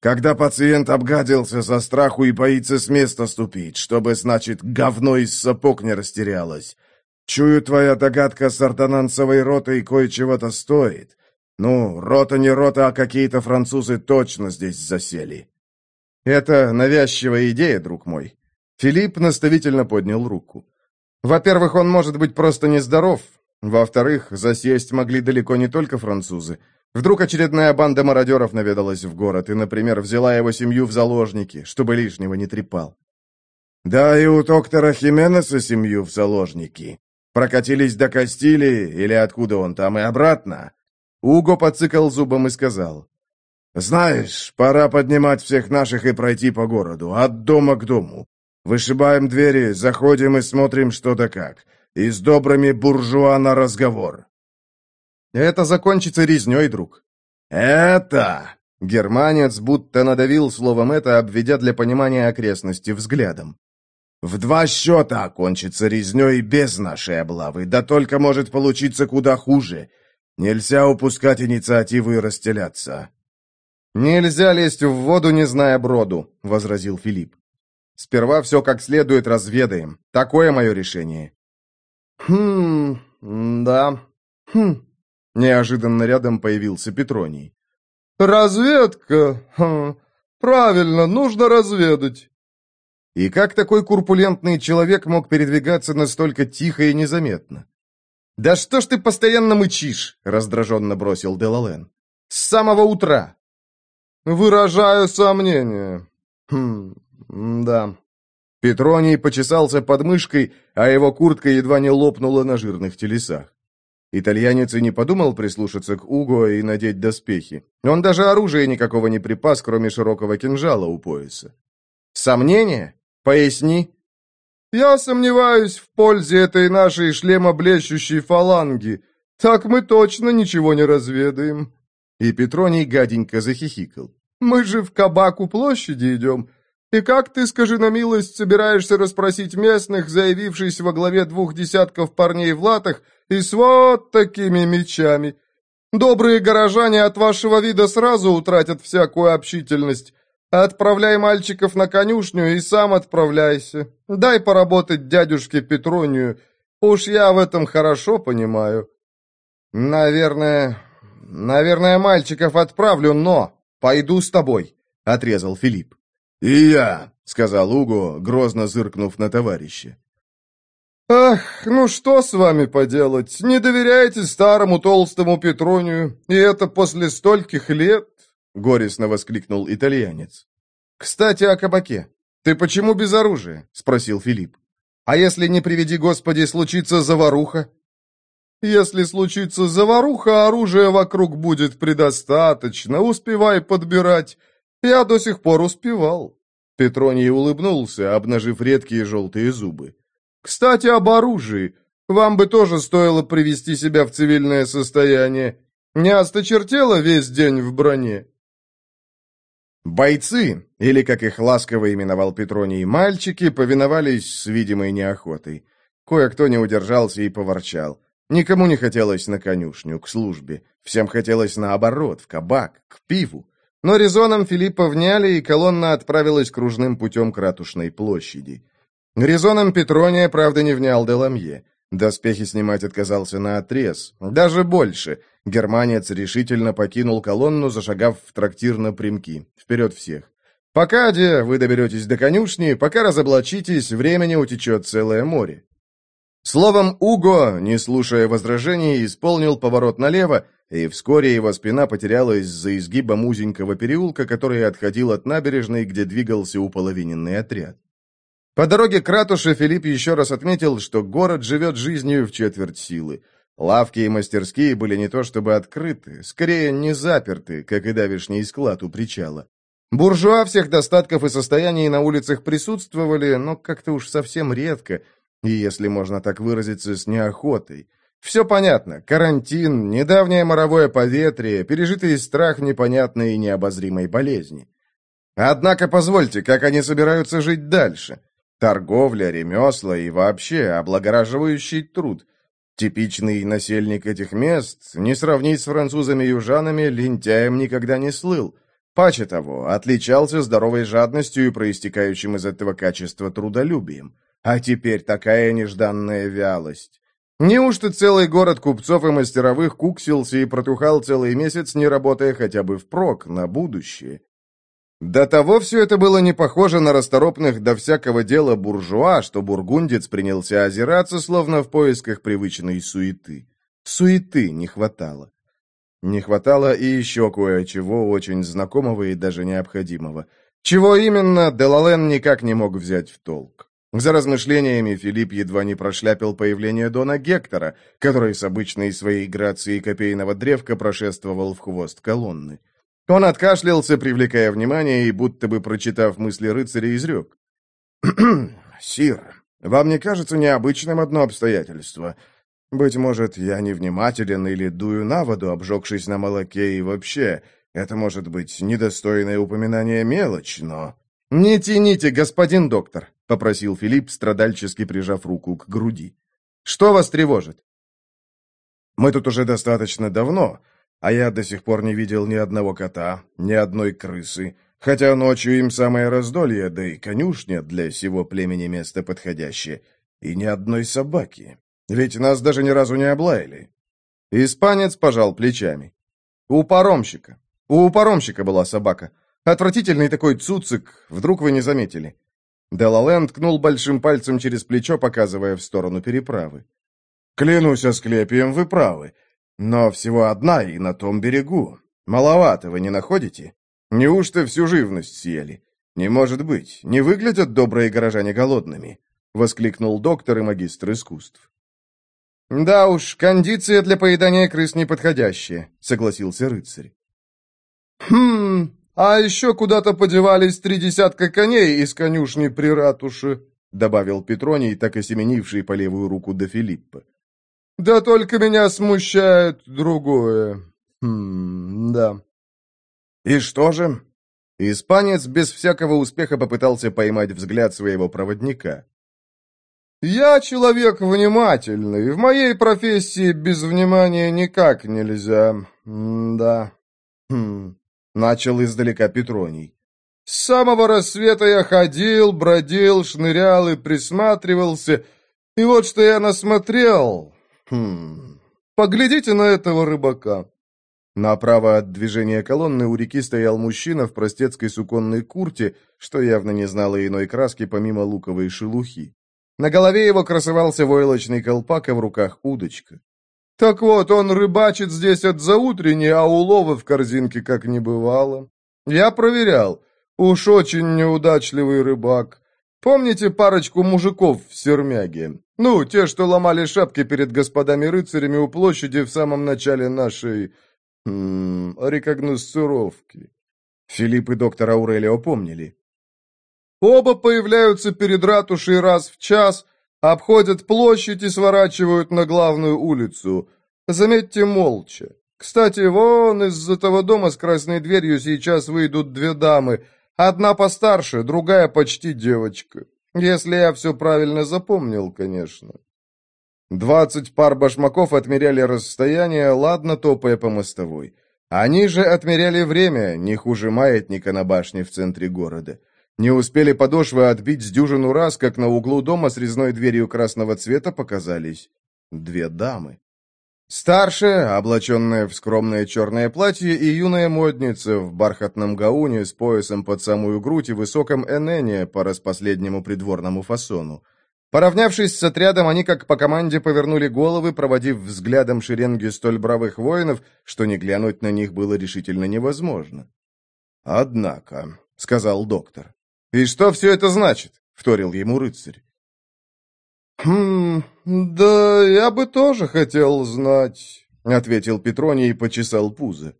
C: Когда пациент обгадился со страху и боится с места ступить, чтобы, значит, говно из сапог не растерялось. Чую, твоя догадка с ортонансовой ротой кое-чего-то стоит. Ну, рота не рота, а какие-то французы точно здесь засели.
B: Это навязчивая идея, друг мой. Филипп наставительно поднял руку. Во-первых, он может быть просто нездоров. Во-вторых, засесть могли далеко не только французы. Вдруг очередная банда мародеров наведалась в город и, например, взяла его семью в заложники, чтобы лишнего не трепал.
C: Да и у доктора Хименеса семью в заложники. Прокатились до Кастилии, или откуда он там, и обратно.
B: Уго подцикал зубом и сказал.
C: «Знаешь, пора поднимать всех наших и пройти по городу, от дома к дому. Вышибаем двери, заходим и смотрим что да как. И с добрыми буржуа на разговор».
B: «Это закончится резней, друг».
C: «Это...»
B: Германец будто надавил словом это, обведя для понимания окрестности взглядом.
C: «В два счета окончится резней без нашей облавы, да только может получиться куда хуже. Нельзя упускать инициативу и расстеляться».
B: «Нельзя лезть в воду, не зная броду», — возразил Филипп. «Сперва все как следует разведаем. Такое мое решение». «Хм... да... хм...» Неожиданно рядом появился Петроний. «Разведка? Хм, правильно, нужно разведать». И как такой курпулентный человек мог передвигаться настолько тихо и незаметно? «Да что ж ты постоянно мычишь?» — раздраженно бросил Делален. «С самого утра!» «Выражаю сомнение». «Хм, да». Петроний почесался под мышкой, а его куртка едва не лопнула на жирных телесах. Итальянец и не подумал прислушаться к Уго и надеть доспехи. Он даже оружия никакого не припас, кроме широкого кинжала у пояса. «Сомнение? Поясни». «Я сомневаюсь в пользе этой нашей шлемоблещущей фаланги. Так мы точно ничего не разведаем». И Петроний гаденько захихикал. «Мы же в кабак у площади идем. И как ты, скажи на милость, собираешься расспросить местных, заявившись во главе двух десятков парней в латах и с вот такими мечами? Добрые горожане от вашего вида сразу утратят всякую общительность. Отправляй мальчиков на конюшню и сам отправляйся. Дай поработать дядюшке Петронию. Уж я в этом хорошо понимаю». «Наверное, «Наверное, мальчиков отправлю, но пойду с тобой», — отрезал Филипп.
C: «И я», — сказал Уго, грозно зыркнув на товарища.
B: «Ах, ну что с вами поделать? Не доверяете старому толстому Петронию, и это после стольких лет?» — горестно воскликнул итальянец. «Кстати, о кабаке. Ты почему без оружия?» — спросил Филипп. «А если, не приведи Господи, случится заваруха?»
A: Если случится заваруха, оружия вокруг будет предостаточно, успевай подбирать. Я до сих пор успевал». Петроний улыбнулся, обнажив редкие желтые зубы. «Кстати, об оружии. Вам бы тоже стоило привести себя в цивильное состояние. Не осточертело весь день в броне?» Бойцы, или, как их ласково именовал Петроний, мальчики, повиновались с видимой неохотой. Кое-кто не удержался и поворчал. Никому не хотелось на конюшню, к службе. Всем хотелось наоборот, в кабак, к пиву. Но резоном Филиппа вняли, и колонна отправилась кружным путем к Ратушной площади. Резоном Петрония, правда, не внял Деламье. Доспехи снимать отказался на отрез. Даже больше. Германец решительно покинул колонну, зашагав в трактир напрямки. Вперед всех. Пока, де, вы доберетесь до конюшни, пока разоблачитесь, времени утечет целое море. Словом, Уго, не слушая возражений, исполнил поворот налево, и вскоре его спина потерялась за изгибом узенького переулка, который отходил от набережной, где двигался уполовиненный отряд. По дороге к ратуше Филипп еще раз отметил, что город живет жизнью в четверть силы. Лавки и мастерские были не то чтобы открыты, скорее не заперты, как и давишний склад у причала. Буржуа всех достатков и состояний на улицах присутствовали, но как-то уж совсем редко – и, если можно так выразиться, с неохотой. Все понятно. Карантин, недавнее моровое поветрие, пережитый страх непонятной и необозримой болезни. Однако позвольте, как они собираются жить дальше? Торговля, ремесла и вообще облагораживающий труд. Типичный насельник этих мест, не сравнить с французами-южанами, лентяем никогда не слыл. Паче того, отличался здоровой жадностью и проистекающим из этого качества трудолюбием. А теперь такая нежданная вялость. Неужто целый город купцов и мастеровых куксился и протухал целый месяц, не работая хотя бы впрок, на будущее? До того все это было не похоже на расторопных до всякого дела буржуа, что бургундец принялся озираться, словно в поисках привычной суеты. Суеты не хватало. Не хватало и еще кое-чего очень знакомого и даже необходимого. Чего именно, Делален никак не мог взять в толк. За размышлениями Филипп едва не прошляпил появление Дона Гектора, который с обычной своей грацией копейного древка прошествовал в хвост колонны. Он откашлялся, привлекая внимание, и, будто бы прочитав мысли рыцаря, изрек. [CLEARS THROAT] «Сир, вам не кажется необычным одно обстоятельство? Быть может, я невнимателен или дую на воду, обжегшись на молоке, и вообще, это может быть недостойное упоминание мелочь, но...» «Не тяните, господин доктор», попросил Филипп, страдальчески прижав руку к груди. «Что вас тревожит?» «Мы тут уже достаточно давно, а я до сих пор не видел ни одного кота, ни одной крысы, хотя ночью им самое раздолье, да и конюшня для сего племени место подходящее, и ни одной собаки. Ведь нас даже ни разу не облаяли». Испанец пожал плечами. «У паромщика. У паромщика была собака. Отвратительный такой цуцик, вдруг вы не заметили. Делален ткнул большим пальцем через плечо, показывая в сторону переправы. «Клянусь Асклепием, вы правы. Но всего одна и на том берегу. Маловато вы не находите? Неужто всю живность съели? Не может быть, не выглядят добрые горожане голодными?» — воскликнул доктор и магистр искусств. «Да уж, кондиция для поедания крыс неподходящая», — согласился рыцарь. «Хм, а еще куда-то подевались три десятка коней из конюшни при ратуше», добавил Петроний, так и семенивший по левую руку до Филиппа. «Да только меня смущает другое. Хм, да». «И что же?» Испанец без всякого успеха попытался поймать взгляд своего проводника. «Я человек внимательный. В моей профессии без внимания никак нельзя. М да. Хм. Начал издалека Петроний. С самого рассвета я ходил, бродил, шнырял и присматривался. И вот что я насмотрел. Хм. Поглядите на этого рыбака. Направо от движения колонны у реки стоял мужчина в простецкой суконной курте, что явно не знало иной краски помимо луковой шелухи. На голове его красовался войлочный колпак, а в руках удочка. Так вот, он рыбачит здесь от заутренней, а улова в корзинке как не бывало. Я проверял. Уж очень неудачливый рыбак. Помните парочку мужиков в Сермяге? Ну, те, что ломали шапки перед господами-рыцарями у площади в самом начале нашей... -м, рекогносцировки».
B: Филипп и доктор Аурелио помнили.
A: «Оба появляются перед ратушей раз в час, обходят площадь и сворачивают на главную улицу. Заметьте, молча. Кстати, вон из этого дома с красной дверью сейчас выйдут две дамы. Одна постарше, другая почти девочка. Если я все правильно запомнил, конечно. Двадцать пар башмаков отмеряли расстояние, ладно топая по мостовой. Они же отмеряли время, не хуже маятника на башне в центре города. Не успели подошвы отбить с дюжину раз, как на углу дома с резной дверью красного цвета показались две дамы. Старшая, облаченная в скромное черное платье, и юная модница в бархатном гауне с поясом под самую грудь и высоком энене по распоследнему придворному фасону. Поравнявшись с отрядом, они как по команде повернули головы, проводив взглядом шеренги столь бравых воинов, что не глянуть на них было решительно невозможно. «Однако», — сказал доктор. «И что все это значит?» — вторил ему рыцарь. «Хм, да я бы тоже хотел знать», — ответил Петроний и почесал пузо.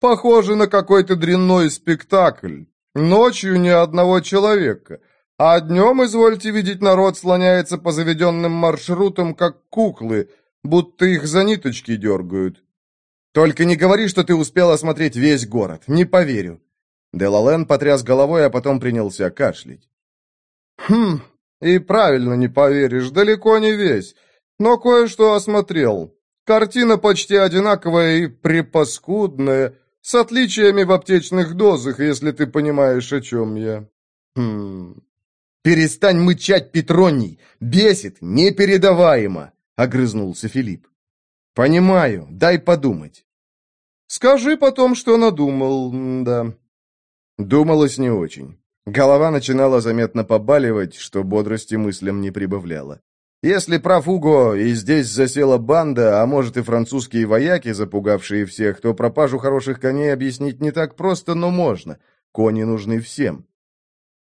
A: «Похоже на какой-то дрянной спектакль. Ночью ни одного человека, а днем, извольте видеть, народ слоняется по заведенным маршрутам, как куклы, будто их за ниточки дергают. Только не говори, что ты успел осмотреть весь город, не поверю». Делален потряс головой, а потом принялся кашлять. «Хм, и правильно не поверишь, далеко не весь. Но кое-что осмотрел. Картина почти одинаковая и припаскудная, с отличиями в аптечных дозах, если ты понимаешь, о чем я. Хм... «Перестань мычать, Петроний! Бесит! Непередаваемо!» — огрызнулся Филипп. «Понимаю, дай подумать». «Скажи потом, что надумал, да». Думалось не очень. Голова начинала заметно побаливать, что бодрости мыслям не прибавляло. Если прав Уго, и здесь засела банда, а может и французские вояки, запугавшие всех, то пропажу хороших коней объяснить не так просто, но можно. Кони нужны всем.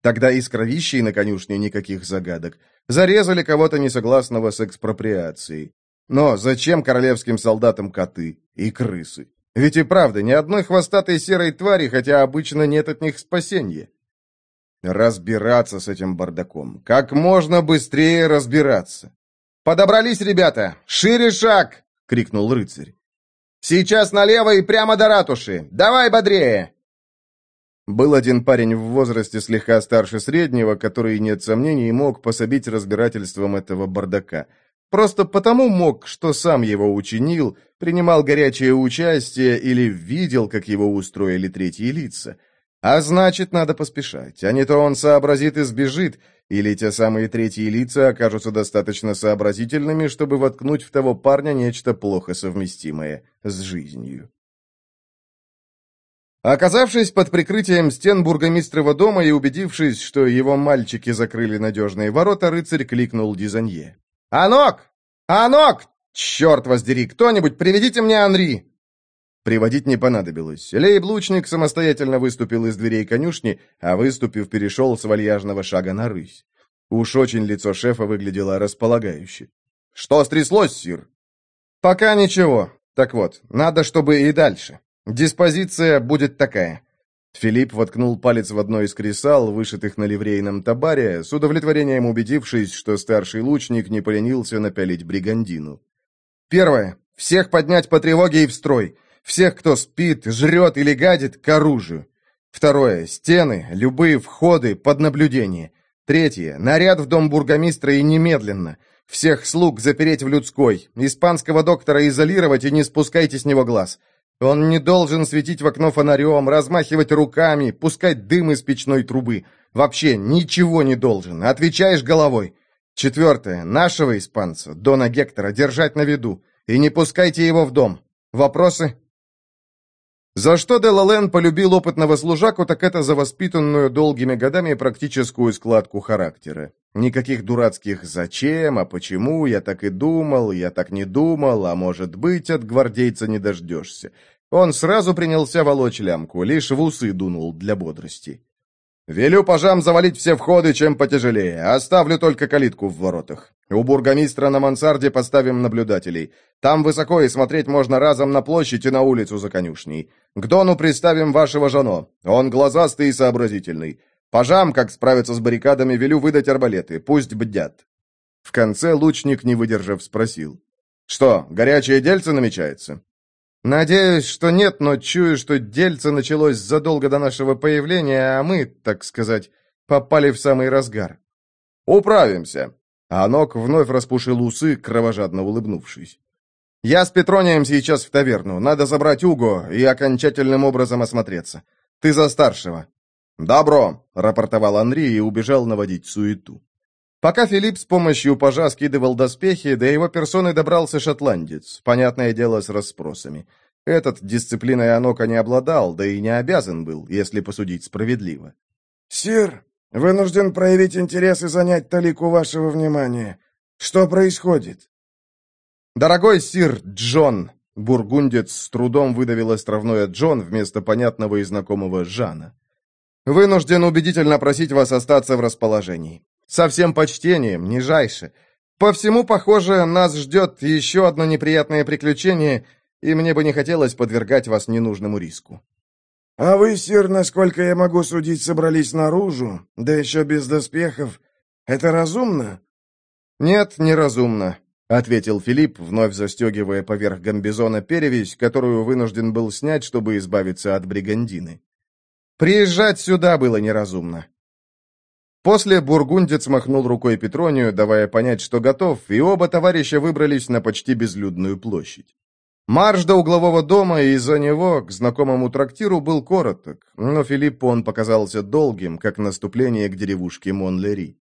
A: Тогда и с кровищей на конюшне никаких загадок. Зарезали кого-то несогласного с экспроприацией. Но зачем королевским солдатам коты и крысы? Ведь и правда, ни одной хвостатой серой твари, хотя обычно нет от них спасения. Разбираться с этим бардаком. Как можно быстрее разбираться. «Подобрались, ребята! Шире шаг!» — крикнул рыцарь. «Сейчас налево и прямо до ратуши! Давай бодрее!» Был один парень в возрасте слегка старше среднего, который, нет сомнений, мог пособить разбирательством этого бардака. Просто потому мог, что сам его учинил, принимал горячее участие или видел, как его устроили третьи лица — а значит, надо поспешать, а не то он сообразит и сбежит, или те самые третьи лица окажутся достаточно сообразительными, чтобы воткнуть в того парня нечто плохо совместимое с жизнью. Оказавшись под прикрытием стен бургомистрова дома и убедившись, что его мальчики закрыли надежные ворота, рыцарь кликнул Дизанье. «Анок! Анок! Черт воздери! Кто-нибудь, приведите мне Анри!» Приводить не понадобилось. Лейб-лучник самостоятельно выступил из дверей конюшни, а выступив, перешел с вальяжного шага на рысь. Уж очень лицо шефа выглядело располагающе. «Что стряслось, сир?» «Пока ничего. Так вот, надо, чтобы и дальше. Диспозиция будет такая». Филипп воткнул палец в одно из кресал, вышитых на ливрейном табаре, с удовлетворением убедившись, что старший лучник не поленился напялить бригандину. «Первое. Всех поднять по тревоге и в строй. Всех, кто спит, жрет или гадит, к оружию. Второе. Стены, любые входы под наблюдение. Третье. Наряд в дом бургомистра и немедленно. Всех слуг запереть в людской. Испанского доктора изолировать и не спускайте с него глаз. Он не должен светить в окно фонарем, размахивать руками, пускать дым из печной трубы. Вообще ничего не должен. Отвечаешь головой. Четвертое. Нашего испанца, Дона Гектора, держать на виду. И не пускайте его в дом. Вопросы? За что Делален полюбил опытного служаку, так это за воспитанную долгими годами практическую складку характера. Никаких дурацких «зачем», «а почему», «я так и думал», «я так не думал», «а может быть» от гвардейца не дождешься. Он сразу принялся волочь лямку, лишь в усы дунул для бодрости. «Велю пажам завалить все входы, чем потяжелее, оставлю только калитку в воротах.
B: У бургомистра на мансарде поставим наблюдателей. Там высоко и смотреть можно разом на площадь и на улицу за конюшней. К Дону приставим вашего жано. Он глазастый и сообразительный. Пажам, как справиться с баррикадами, велю выдать арбалеты. Пусть бдят». В конце лучник, не выдержав, спросил. «Что, горячее дельце намечается?»
A: «Надеюсь, что нет, но чую, что дельце началось задолго до нашего появления, а мы, так сказать, попали в самый разгар».
B: «Управимся!» Анок вновь распушил усы, кровожадно улыбнувшись. «Я с Петронием сейчас в таверну. Надо забрать Уго и окончательным образом осмотреться. Ты за старшего». «Добро!» — рапортовал Анри и убежал наводить суету. Пока Филипп с помощью пажа скидывал доспехи, до его персоны добрался шотландец, понятное дело, с расспросами. Этот дисциплиной Анока не обладал, да и не обязан был, если посудить справедливо.
C: «Сир, вынужден проявить интерес и занять талику вашего внимания. Что происходит?»
B: «Дорогой сир Джон!» Бургундец с трудом выдавил островное Джон вместо понятного и знакомого Жана. «Вынужден убедительно просить вас остаться в расположении. Со всем почтением, нижайше. По всему, похоже, нас ждет еще одно неприятное приключение, и мне бы не хотелось подвергать вас ненужному риску».
C: «А вы, сир, насколько я могу судить, собрались наружу, да еще без доспехов. Это разумно?»
B: «Нет, неразумно», — ответил Филипп, вновь застегивая поверх гамбизона перевязь, которую вынужден был снять, чтобы избавиться от бригандины. «Приезжать сюда было неразумно. После бургундец махнул рукой Петронию, давая понять, что готов, и оба товарища выбрались на почти безлюдную площадь. Марш до углового дома и за него к знакомому трактиру был короток, но Филиппу он показался долгим, как наступление к деревушке Монлери.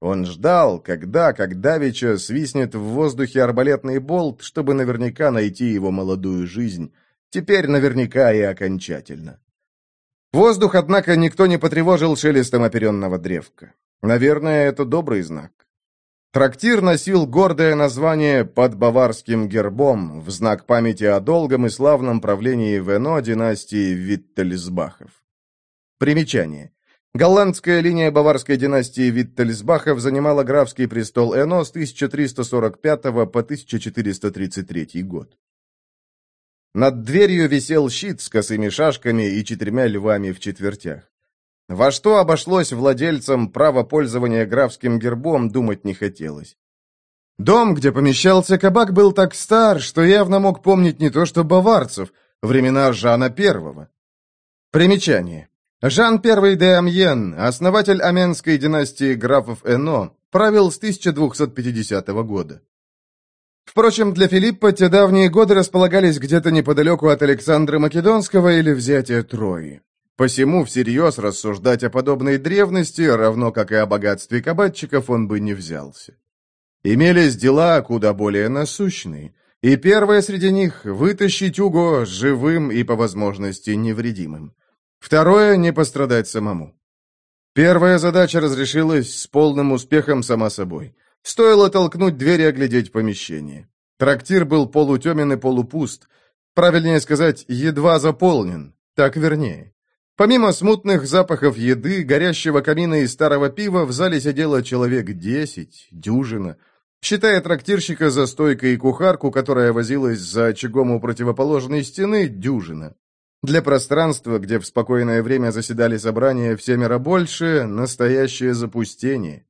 B: Он ждал, когда, как давеча, свистнет в воздухе арбалетный болт, чтобы наверняка найти его молодую жизнь. Теперь наверняка и окончательно. Воздух, однако, никто не потревожил шелестом оперенного древка. Наверное, это добрый знак. Трактир носил гордое название «Под баварским гербом» в знак памяти о долгом и славном правлении Вено династии Виттельсбахов. Примечание. Голландская линия баварской династии Виттельсбахов занимала графский престол Эно с 1345 по 1433 год. Над дверью висел щит с косыми шашками и четырьмя львами в четвертях. Во что обошлось владельцам право пользования графским гербом, думать не хотелось. Дом, где помещался кабак, был так стар, что явно мог помнить не то что баварцев, времена Жана Первого. Примечание. Жан I де Амьен, основатель Аменской династии графов Эно, правил с 1250 года. Впрочем, для Филиппа те давние годы располагались где-то неподалеку от Александра Македонского или взятия Трои. Посему всерьез рассуждать о подобной древности, равно как и о богатстве кабатчиков, он бы не взялся. Имелись дела куда более насущные, и первое среди них — вытащить Уго живым и, по возможности, невредимым. Второе — не пострадать самому. Первая задача разрешилась с полным успехом сама собой. Стоило толкнуть дверь и оглядеть помещение. Трактир был полутемен и полупуст. Правильнее сказать, едва заполнен. Так вернее. Помимо смутных запахов еды, горящего камина и старого пива, в зале сидело человек десять, дюжина. Считая трактирщика за стойкой и кухарку, которая возилась за очагом у противоположной стены, дюжина. Для пространства, где в спокойное время заседали собрания в семеро больше, настоящее запустение.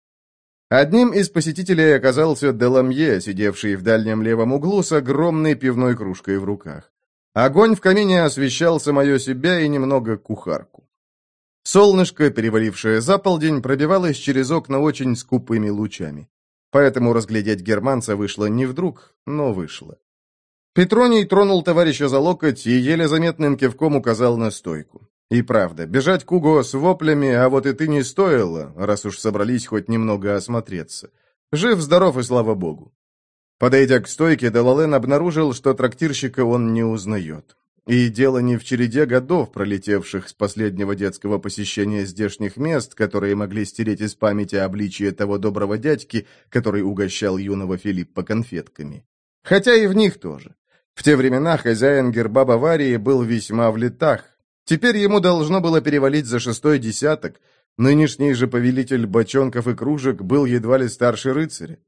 B: Одним из посетителей оказался Деламье, сидевший в дальнем левом углу с огромной пивной кружкой в руках. Огонь в камине освещал самое себя и немного кухарку. Солнышко, перевалившее за полдень, пробивалось через окна очень скупыми лучами. Поэтому разглядеть германца вышло не вдруг, но вышло. Петроний тронул товарища за локоть и еле заметным кивком указал на стойку. И правда, бежать к Уго с воплями, а вот и ты не стоило, раз уж собрались хоть немного осмотреться. Жив-здоров и слава богу. Подойдя к стойке, Делален обнаружил, что трактирщика он не узнает. И дело не в череде годов, пролетевших с последнего детского посещения здешних мест, которые могли стереть из памяти обличие того доброго дядьки, который угощал юного Филиппа конфетками. Хотя и в них тоже. В те времена хозяин герба Баварии был весьма в летах, Теперь ему должно было перевалить за шестой десяток. Нынешний же повелитель бочонков и кружек был едва ли старше рыцаря.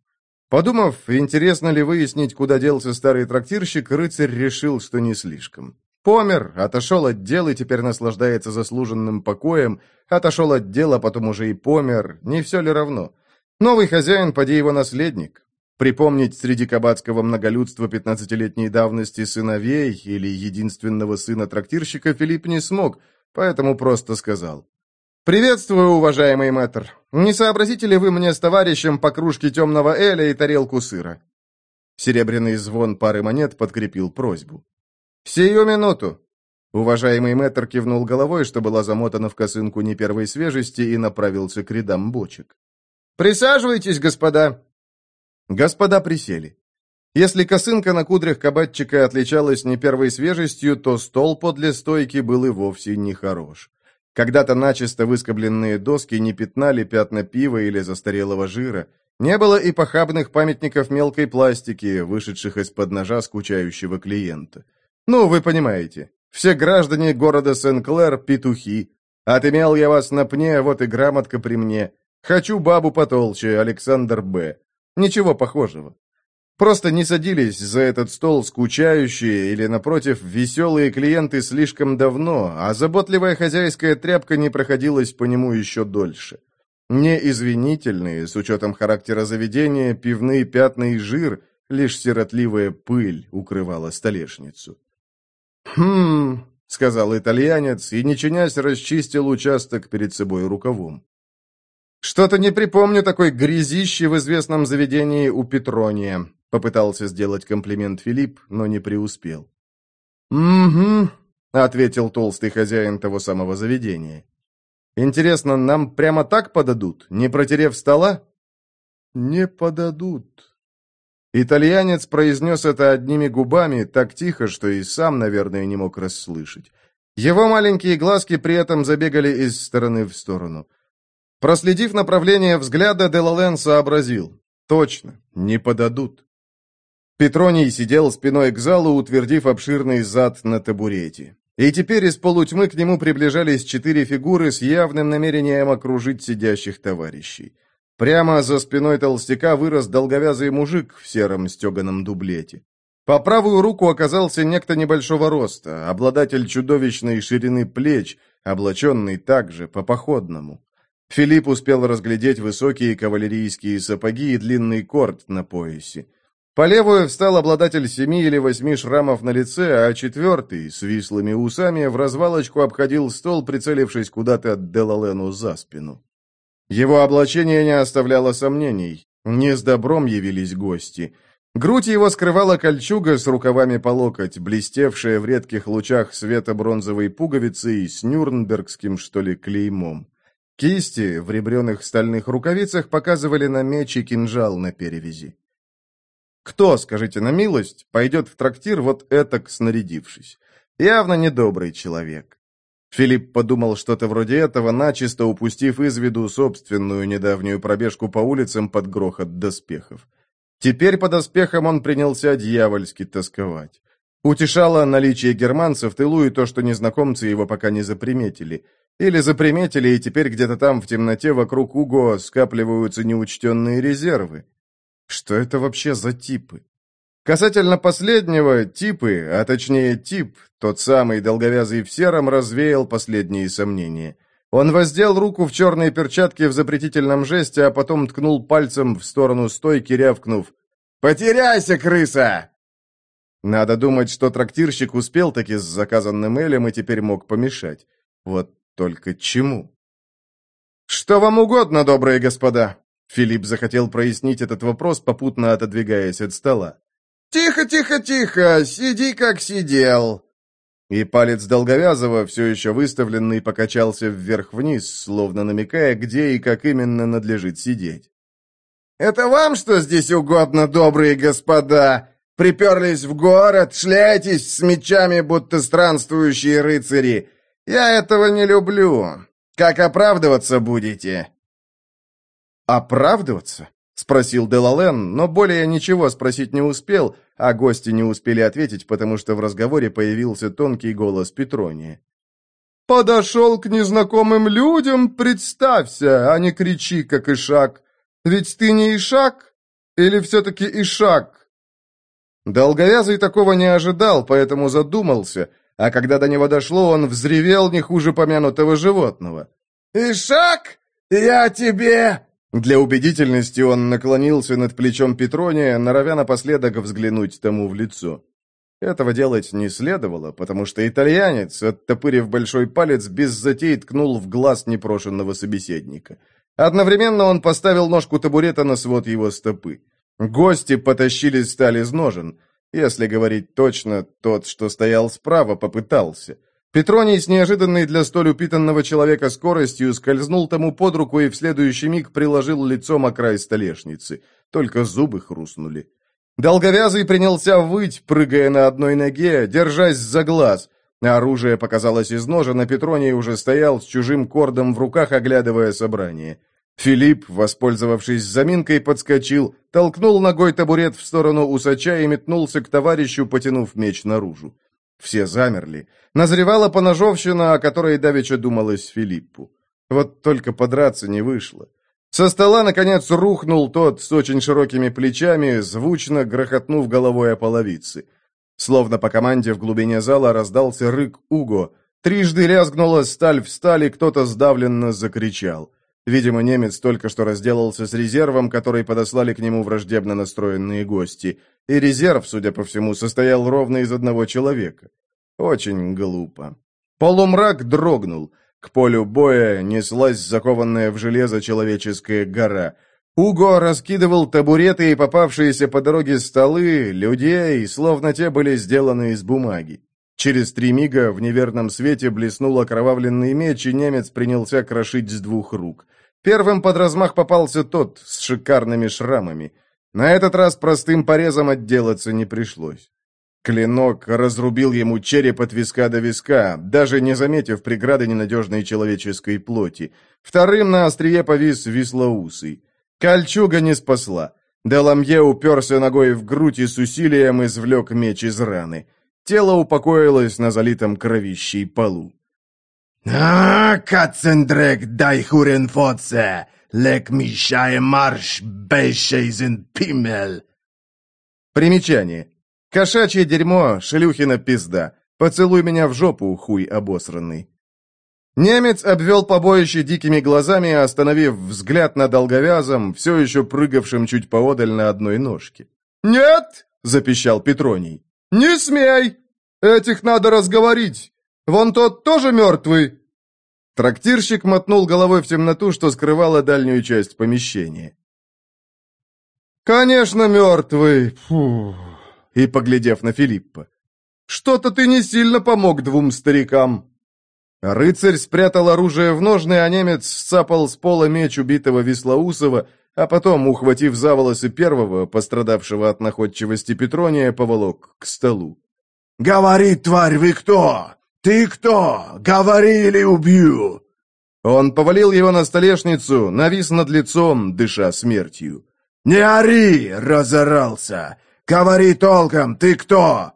B: Подумав, интересно ли выяснить, куда делся старый трактирщик, рыцарь решил, что не слишком. Помер, отошел от дел и теперь наслаждается заслуженным покоем, отошел от дела, потом уже и помер, не все ли равно? Новый хозяин, поди его наследник. Припомнить среди кабацкого многолюдства пятнадцатилетней давности сыновей или единственного сына трактирщика Филипп не смог, поэтому просто сказал. «Приветствую, уважаемый мэтр. Не сообразите ли вы мне с товарищем по кружке темного эля и тарелку сыра?» Серебряный звон пары монет подкрепил просьбу. «Сию минуту!» Уважаемый мэтр кивнул головой, что была замотана в косынку не первой свежести, и направился к рядам бочек. «Присаживайтесь, господа!» Господа присели. Если косынка на кудрях кабатчика отличалась не первой свежестью, то стол подле стойки был и вовсе не хорош. Когда-то начисто выскобленные доски не пятнали пятна пива или застарелого жира. Не было и похабных памятников мелкой пластики, вышедших из-под ножа скучающего клиента. Ну, вы понимаете, все граждане города Сен-Клэр – петухи. Отымел я вас на пне, вот и грамотка при мне. Хочу бабу потолще, Александр Б. Ничего похожего. Просто не садились за этот стол скучающие или, напротив, веселые клиенты слишком давно, а заботливая хозяйская тряпка не проходилась по нему еще дольше. Неизвинительные, с учетом характера заведения, пивные пятна и жир, лишь сиротливая пыль укрывала столешницу. «Хм...» — сказал итальянец и, не чинясь, расчистил участок перед собой рукавом. «Что-то не припомню такой грязищи в известном заведении у Петрония», — попытался сделать комплимент Филипп, но не преуспел. «Угу», — ответил толстый хозяин того самого заведения. «Интересно, нам прямо так подадут, не протерев стола?» «Не подадут», Итальянец произнес это одними губами, так тихо, что и сам, наверное, не мог расслышать. Его маленькие глазки при этом забегали из стороны в сторону. Проследив направление взгляда, Делален сообразил. Точно, не подадут. Петроний сидел спиной к залу, утвердив обширный зад на табурете. И теперь из полутьмы к нему приближались четыре фигуры с явным намерением окружить сидящих товарищей. Прямо за спиной толстяка вырос долговязый мужик в сером стеганом дублете. По правую руку оказался некто небольшого роста, обладатель чудовищной ширины плеч, облаченный также по-походному. Филипп успел разглядеть высокие кавалерийские сапоги и длинный корт на поясе. По левую встал обладатель семи или восьми шрамов на лице, а четвертый, с вислыми усами, в развалочку обходил стол, прицелившись куда-то от Делалену за спину. Его облачение не оставляло сомнений. Не с добром явились гости. Грудь его скрывала кольчуга с рукавами по локоть, блестевшая в редких лучах света бронзовой пуговицы и с нюрнбергским, что ли, клеймом. Кисти в ребреных стальных рукавицах показывали на меч и кинжал на перевязи. Кто, скажите на милость, пойдет в трактир вот этак снарядившись? Явно недобрый человек. Филипп подумал что-то вроде этого, начисто упустив из виду собственную недавнюю пробежку по улицам под грохот доспехов. Теперь по доспехам он принялся дьявольски тосковать. Утешало наличие германцев в тылу и то, что незнакомцы его пока не заприметили. Или заприметили, и теперь где-то там в темноте вокруг Уго скапливаются неучтенные резервы. Что это вообще за типы? Касательно последнего, типы, а точнее тип, тот самый долговязый в сером, развеял последние сомнения. Он воздел руку в черные перчатки в запретительном жесте, а потом ткнул пальцем в сторону стойки, рявкнув «Потеряйся, крыса!» Надо думать, что трактирщик успел таки с заказанным Элем и теперь мог помешать. Вот только чему? «Что вам угодно, добрые господа?» Филипп захотел прояснить этот вопрос, попутно отодвигаясь от стола. «Тихо, тихо, тихо! Сиди, как сидел!» И палец Долговязова, все еще выставленный, покачался вверх-вниз, словно намекая, где и как именно надлежит сидеть. «Это вам что здесь угодно, добрые господа? Приперлись в город, шляетесь с мечами, будто странствующие рыцари. Я этого не люблю. Как оправдываться будете?» «Оправдываться?» — спросил Делален, но более ничего спросить не успел, а гости не успели ответить, потому что в разговоре появился тонкий голос Петрония. «Подошел к незнакомым людям, представься, а не кричи, как Ишак. Ведь ты не Ишак?»
A: Или все-таки Ишак?» Долговязый такого не ожидал, поэтому задумался, а когда до него дошло, он взревел не хуже помянутого животного.
C: «Ишак, я тебе...»
A: Для убедительности он наклонился над плечом Петрония, норовя напоследок взглянуть тому в лицо. Этого делать не следовало, потому что итальянец, оттопырив большой палец, без затей ткнул в глаз непрошенного собеседника. Одновременно он поставил ножку табурета на свод его стопы. Гости потащили сталь из ножен. Если говорить точно, тот, что стоял справа, попытался. Петроний с неожиданной для столь упитанного человека скоростью скользнул тому под руку и в следующий миг приложил лицом о край столешницы. Только зубы хрустнули. Долговязый принялся выть, прыгая на одной ноге, держась за глаз. Оружие показалось из ножа, на Петроний уже стоял с чужим кордом в руках, оглядывая собрание. Филипп, воспользовавшись заминкой, подскочил, толкнул ногой табурет в сторону усача и метнулся к товарищу, потянув меч наружу. Все замерли. Назревала поножовщина, о которой давеча думалось Филиппу. Вот только подраться не вышло. Со стола, наконец, рухнул тот с очень широкими плечами, звучно грохотнув головой о половицы. Словно по команде в глубине зала раздался рык Уго. Трижды лязгнула сталь в стали, кто-то сдавленно закричал. Видимо, немец только что разделался с резервом, который подослали к нему враждебно настроенные гости. И резерв, судя по всему, состоял ровно из одного человека. Очень глупо. Полумрак дрогнул. К полю боя неслась закованная в железо человеческая гора. Уго раскидывал табуреты и попавшиеся по дороге столы, людей, словно те были сделаны из бумаги. Через три мига в неверном свете блеснул окровавленный меч, и немец принялся крошить с двух рук. Первым под размах попался тот, с шикарными шрамами. На этот раз простым порезом отделаться не пришлось. Клинок разрубил ему череп от виска до виска, даже не заметив преграды ненадежной человеческой плоти. Вторым на острие повис вислоусый. Кольчуга не спасла. Деламье уперся ногой в грудь и с усилием извлек меч из раны. Тело упокоилось на залитом кровищей полу.
C: «А, Катцендрек, дай хуренфоце! Лек мишае марш, бейшейзен пимель!»
A: Примечание. Кошачье дерьмо, шлюхина пизда. Поцелуй меня в жопу, хуй обосранный. Немец обвел побоище дикими глазами, остановив взгляд на долговязом, все еще прыгавшим чуть поодаль на одной ножке. «Нет!» — запищал Петроний. «Не смей! Этих надо разговорить! Вон тот тоже мертвый!» Трактирщик мотнул головой в темноту, что скрывала дальнюю часть помещения. «Конечно, мертвый!» Фу. И, поглядев на Филиппа. «Что-то ты не сильно помог двум старикам!» Рыцарь спрятал оружие в ножны, а немец сцапал с пола меч убитого Веслоусова, а потом, ухватив за волосы первого, пострадавшего от находчивости Петрония, поволок к столу.
C: «Говори, тварь, вы кто? «Ты кто? Говори или убью!»
A: Он повалил его на столешницу, навис над лицом, дыша смертью.
C: «Не ори!» — разорался. «Говори толком, ты кто?»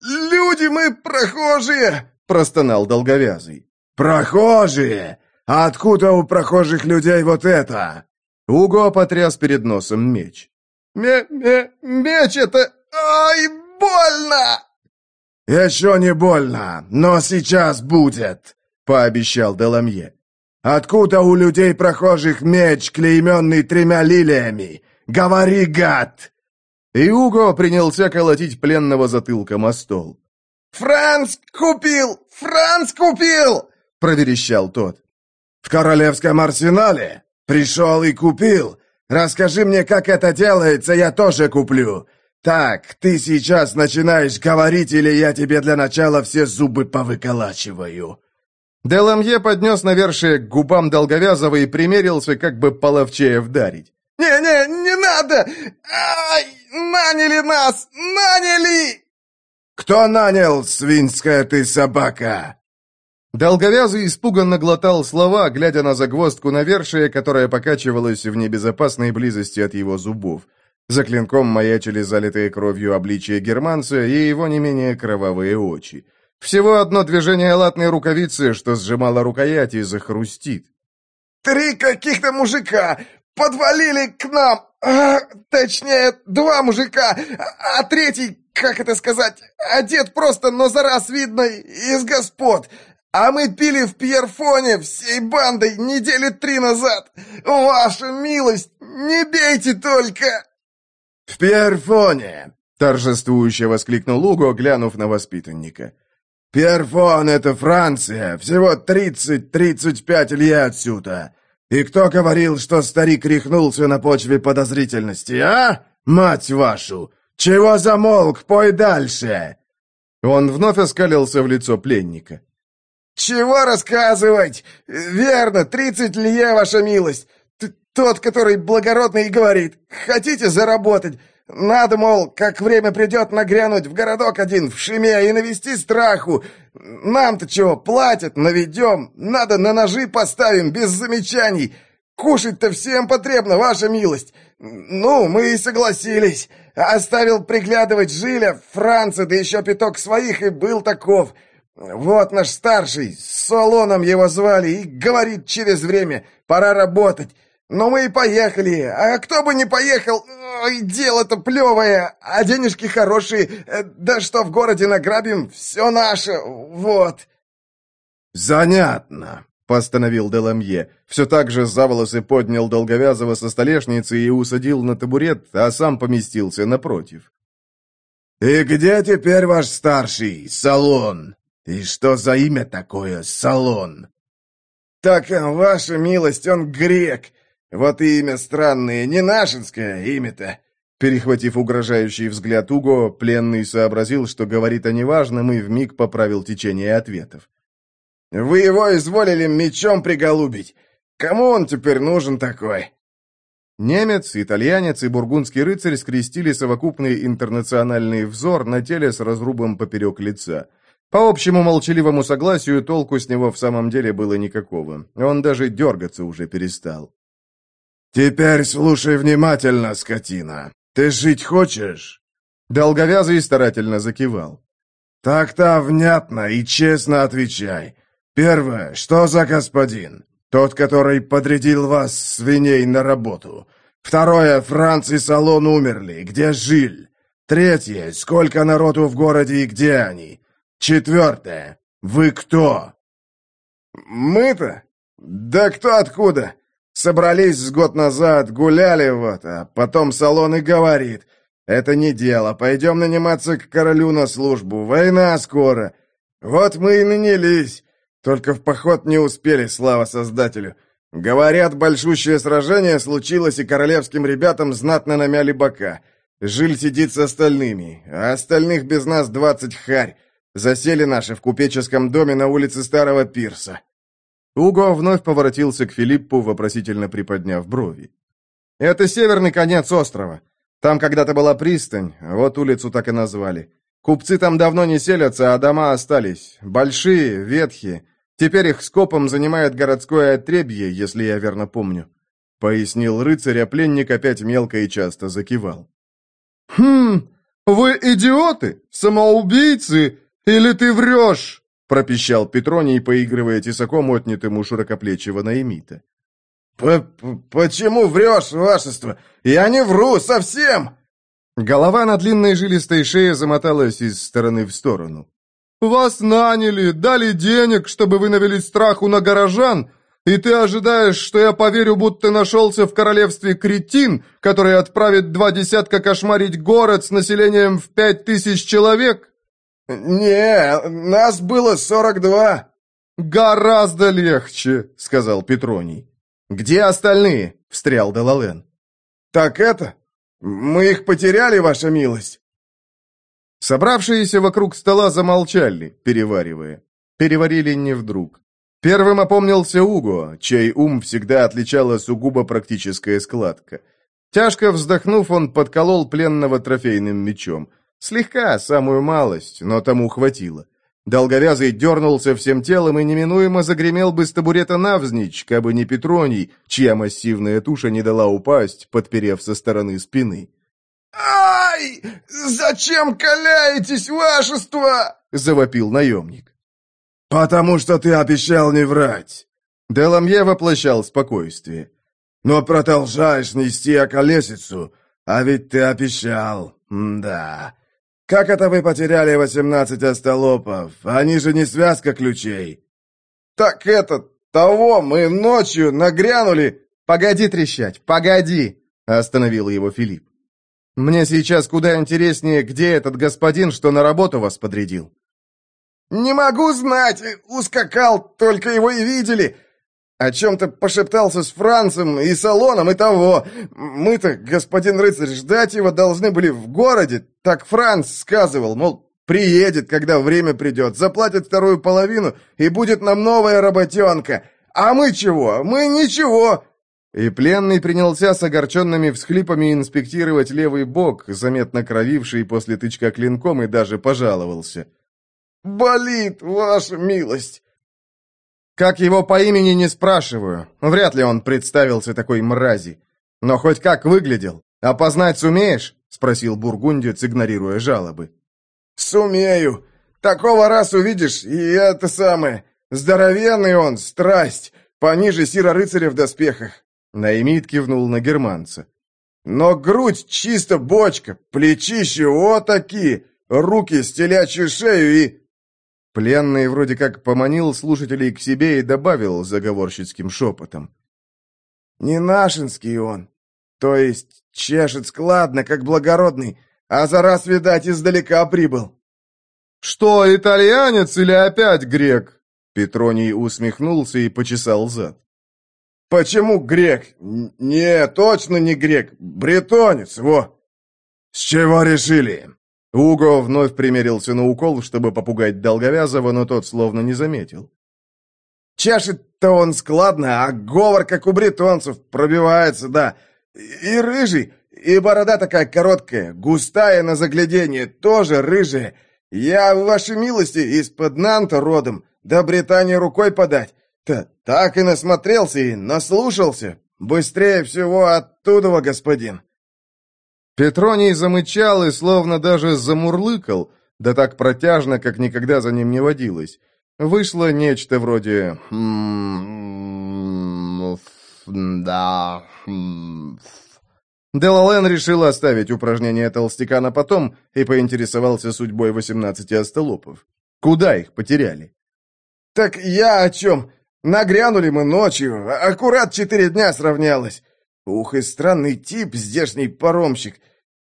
A: «Люди мы прохожие!» — простонал долговязый.
C: «Прохожие? А откуда у прохожих людей вот это?»
A: Уго потряс перед носом меч. «Ме-ме-меч это... Ай, больно!»
C: «Еще не больно, но сейчас будет», — пообещал Деламье. «Откуда у людей прохожих меч, клейменный тремя лилиями? Говори, гад!»
A: И Уго принялся колотить пленного затылком о стол.
B: «Франц купил! Франц купил!» — проверещал тот.
C: «В королевском арсенале? Пришел и купил? Расскажи мне, как это делается, я тоже куплю. «Так, ты сейчас начинаешь говорить, или я тебе для начала все зубы повыколачиваю?»
A: Деламье поднес навершие к губам Долговязова и примерился, как бы половчее вдарить.
B: «Не-не, не надо! Ай, наняли нас! Наняли!»
C: «Кто нанял, свинская ты собака?»
A: Долговязый испуганно глотал слова, глядя на загвоздку навершия, которая покачивалась в небезопасной близости от его зубов. За клинком маячили залитые кровью обличия германца и его не менее кровавые очи. Всего одно движение латной рукавицы, что сжимала рукоять и захрустит.
B: «Три каких-то мужика!
D: подвалили к нам! А, точнее, два мужика, а третий, как это сказать, одет просто, но за раз видно, из господ. А мы пили в Пьерфоне всей бандой недели три назад. Ваша милость, не бейте только!»
C: «В Пьерфоне!» — торжествующе воскликнул Уго, глянув на воспитанника. «Пьерфон — это Франция, всего тридцать-тридцать пять лье отсюда. И кто говорил, что старик рехнулся на почве подозрительности, а? Мать вашу! Чего замолк? Пой дальше!»
B: Он вновь оскалился в лицо пленника.
D: «Чего рассказывать? Верно, тридцать лье, ваша милость. Т Тот, который благородный и говорит, хотите заработать? Надо, мол, как время придет, нагрянуть в городок один, в Шиме, и навести страху. Нам-то чего, платят, наведем. Надо на ножи поставим, без замечаний. Кушать-то всем потребно, ваша милость. Ну, мы и согласились. Оставил приглядывать Жиля, Франца, да еще пяток своих, и был таков. Вот наш старший, с Солоном его звали, и говорит через время, пора работать. «Ну мы и поехали. А кто бы не поехал? Дело-то плевое, а денежки хорошие. Э, да что в городе награбим, все наше. Вот».
C: «Занятно», — постановил Деламье. Все так же за волосы поднял Долговязого со столешницы и усадил на табурет, а сам поместился напротив. «И где теперь ваш старший, Салон? И что за имя такое, Салон?»
D: «Так, ваша милость, он грек. Вот и имя странное, не нашинское имя-то.
B: Перехватив угрожающий взгляд Уго, пленный сообразил, что говорит о неважном, и вмиг поправил течение ответов.
D: «Вы его изволили мечом приголубить. Кому он теперь нужен такой?»
B: Немец, итальянец и бургундский рыцарь скрестили совокупный интернациональный взор на теле с разрубом поперек лица. По общему молчаливому согласию толку с него в самом деле было никакого. Он даже дергаться уже перестал.
C: «Теперь слушай внимательно, скотина. Ты жить хочешь?»
B: Долговязый старательно закивал.
C: «Так-то внятно и честно отвечай. Первое, что за господин? Тот, который подрядил вас, свиней, на работу. Второе, Франц и Салон умерли. Где Жиль? Третье, сколько народу в городе и где они? Четвертое, вы кто?»
D: «Мы-то? Да кто откуда? Собрались с год назад, гуляли вот, а потом салон и говорит. Это не дело, пойдем наниматься к королю на службу, война скоро. Вот мы и нанялись. Только в поход не успели, слава создателю. Говорят, большущее сражение случилось, и королевским ребятам знатно намяли бока. Жиль сидит с остальными, а остальных без нас двадцать харь. Засели наши в купеческом доме на улице Старого Пирса.
B: Уго вновь поворотился к Филиппу, вопросительно приподняв брови. «Это северный конец острова. Там когда-то была пристань, вот улицу так и назвали. Купцы там давно не селятся, а дома остались. Большие, ветхие. Теперь их скопом занимает городское отребье, если я верно помню», — пояснил рыцарь, а пленник опять мелко и часто закивал. «Хм, вы идиоты? Самоубийцы? Или ты врешь?» пропищал Петроний, поигрывая тесаком, отнятым у широкоплечего наимита.
D: «Почему врешь, вашество? Я не вру совсем!»
B: Голова на длинной жилистой шее замоталась из стороны в сторону. «Вас наняли, дали денег, чтобы вы навели страху на горожан, и ты ожидаешь, что я поверю, будто нашелся в королевстве кретин, который отправит два десятка кошмарить город с населением в пять тысяч человек?»
D: «Не, нас было сорок два».
B: «Гораздо легче», — сказал Петроний. «Где остальные?» — встрял Делален.
D: «Так это? Мы их потеряли, ваша милость».
B: Собравшиеся вокруг стола замолчали, переваривая. Переварили не вдруг. Первым опомнился Уго, чей ум всегда отличала сугубо практическая складка. Тяжко вздохнув, он подколол пленного трофейным мечом. Слегка, самую малость, но тому хватило. Долговязый дернулся всем телом и неминуемо загремел бы с табурета навзничь, кабы не Петроний, чья массивная туша не дала упасть, подперев со стороны спины.
D: «Ай! Зачем каляетесь, вашество?» — завопил наемник.
C: «Потому что ты обещал не врать!»
B: Деламье воплощал спокойствие.
C: но продолжаешь нести околесицу, а ведь ты обещал, да. Как это вы потеряли восемнадцать остолопов? Они же не связка ключей».
D: «Так это, того, мы ночью нагрянули...»
B: «Погоди трещать, погоди!» — остановил его Филипп. «Мне сейчас куда интереснее, где этот господин, что на работу вас подрядил».
D: «Не могу знать, ускакал, только его и видели. О чем-то пошептался с Францем и Салоном и того. Мы-то, господин рыцарь, ждать его должны были в городе. Так Франц сказывал, мол, приедет, когда время придет, заплатит вторую половину, и будет нам новая работенка. А мы чего? Мы ничего!»
B: И пленный принялся с огорченными всхлипами инспектировать левый бок, заметно кровивший после тычка клинком, и даже пожаловался.
D: «Болит, ваша милость!»
B: Как его по имени не спрашиваю. Вряд ли он представился такой мрази. Но хоть как выглядел. Опознать сумеешь? Спросил бургундец, игнорируя жалобы.
D: Сумею. Такого раз увидишь, и это самое. Здоровенный он, страсть. Пониже сира рыцаря в доспехах.
B: Наймит кивнул на германца.
D: Но грудь чисто бочка, плечища вот такие, руки с телячью шею и...
B: Пленный вроде как поманил слушателей к себе и добавил заговорщицким шепотом.
D: «Не нашинский он, то есть чешет складно, как благородный, а за раз, видать, издалека прибыл».
B: «Что, итальянец или опять грек?» Петроний усмехнулся и почесал зад.
D: «Почему грек? Не, точно не грек, бретонец, во!»
C: «С чего решили?»
B: Уго вновь примерился на укол, чтобы попугать Долговязова, но тот словно не заметил.
D: «Чашет-то он складно, а говор, как у бретонцев, пробивается, да. И рыжий, и борода такая короткая, густая на заглядение, тоже рыжая. Я, в вашей милости, из-под Нанта родом, до Британии рукой подать. Та так и насмотрелся и наслушался. Быстрее всего оттуда, господин».
B: Петроний замычал и словно даже замурлыкал, да так протяжно, как никогда за ним не водилось. Вышло нечто вроде «да...» Делален решил оставить упражнение толстяка на потом и поинтересовался судьбой восемнадцати остолопов. Куда их потеряли?
D: «Так я о чем? Нагрянули мы ночью, аккурат четыре дня сравнялось. Ух, и странный тип, здешний паромщик.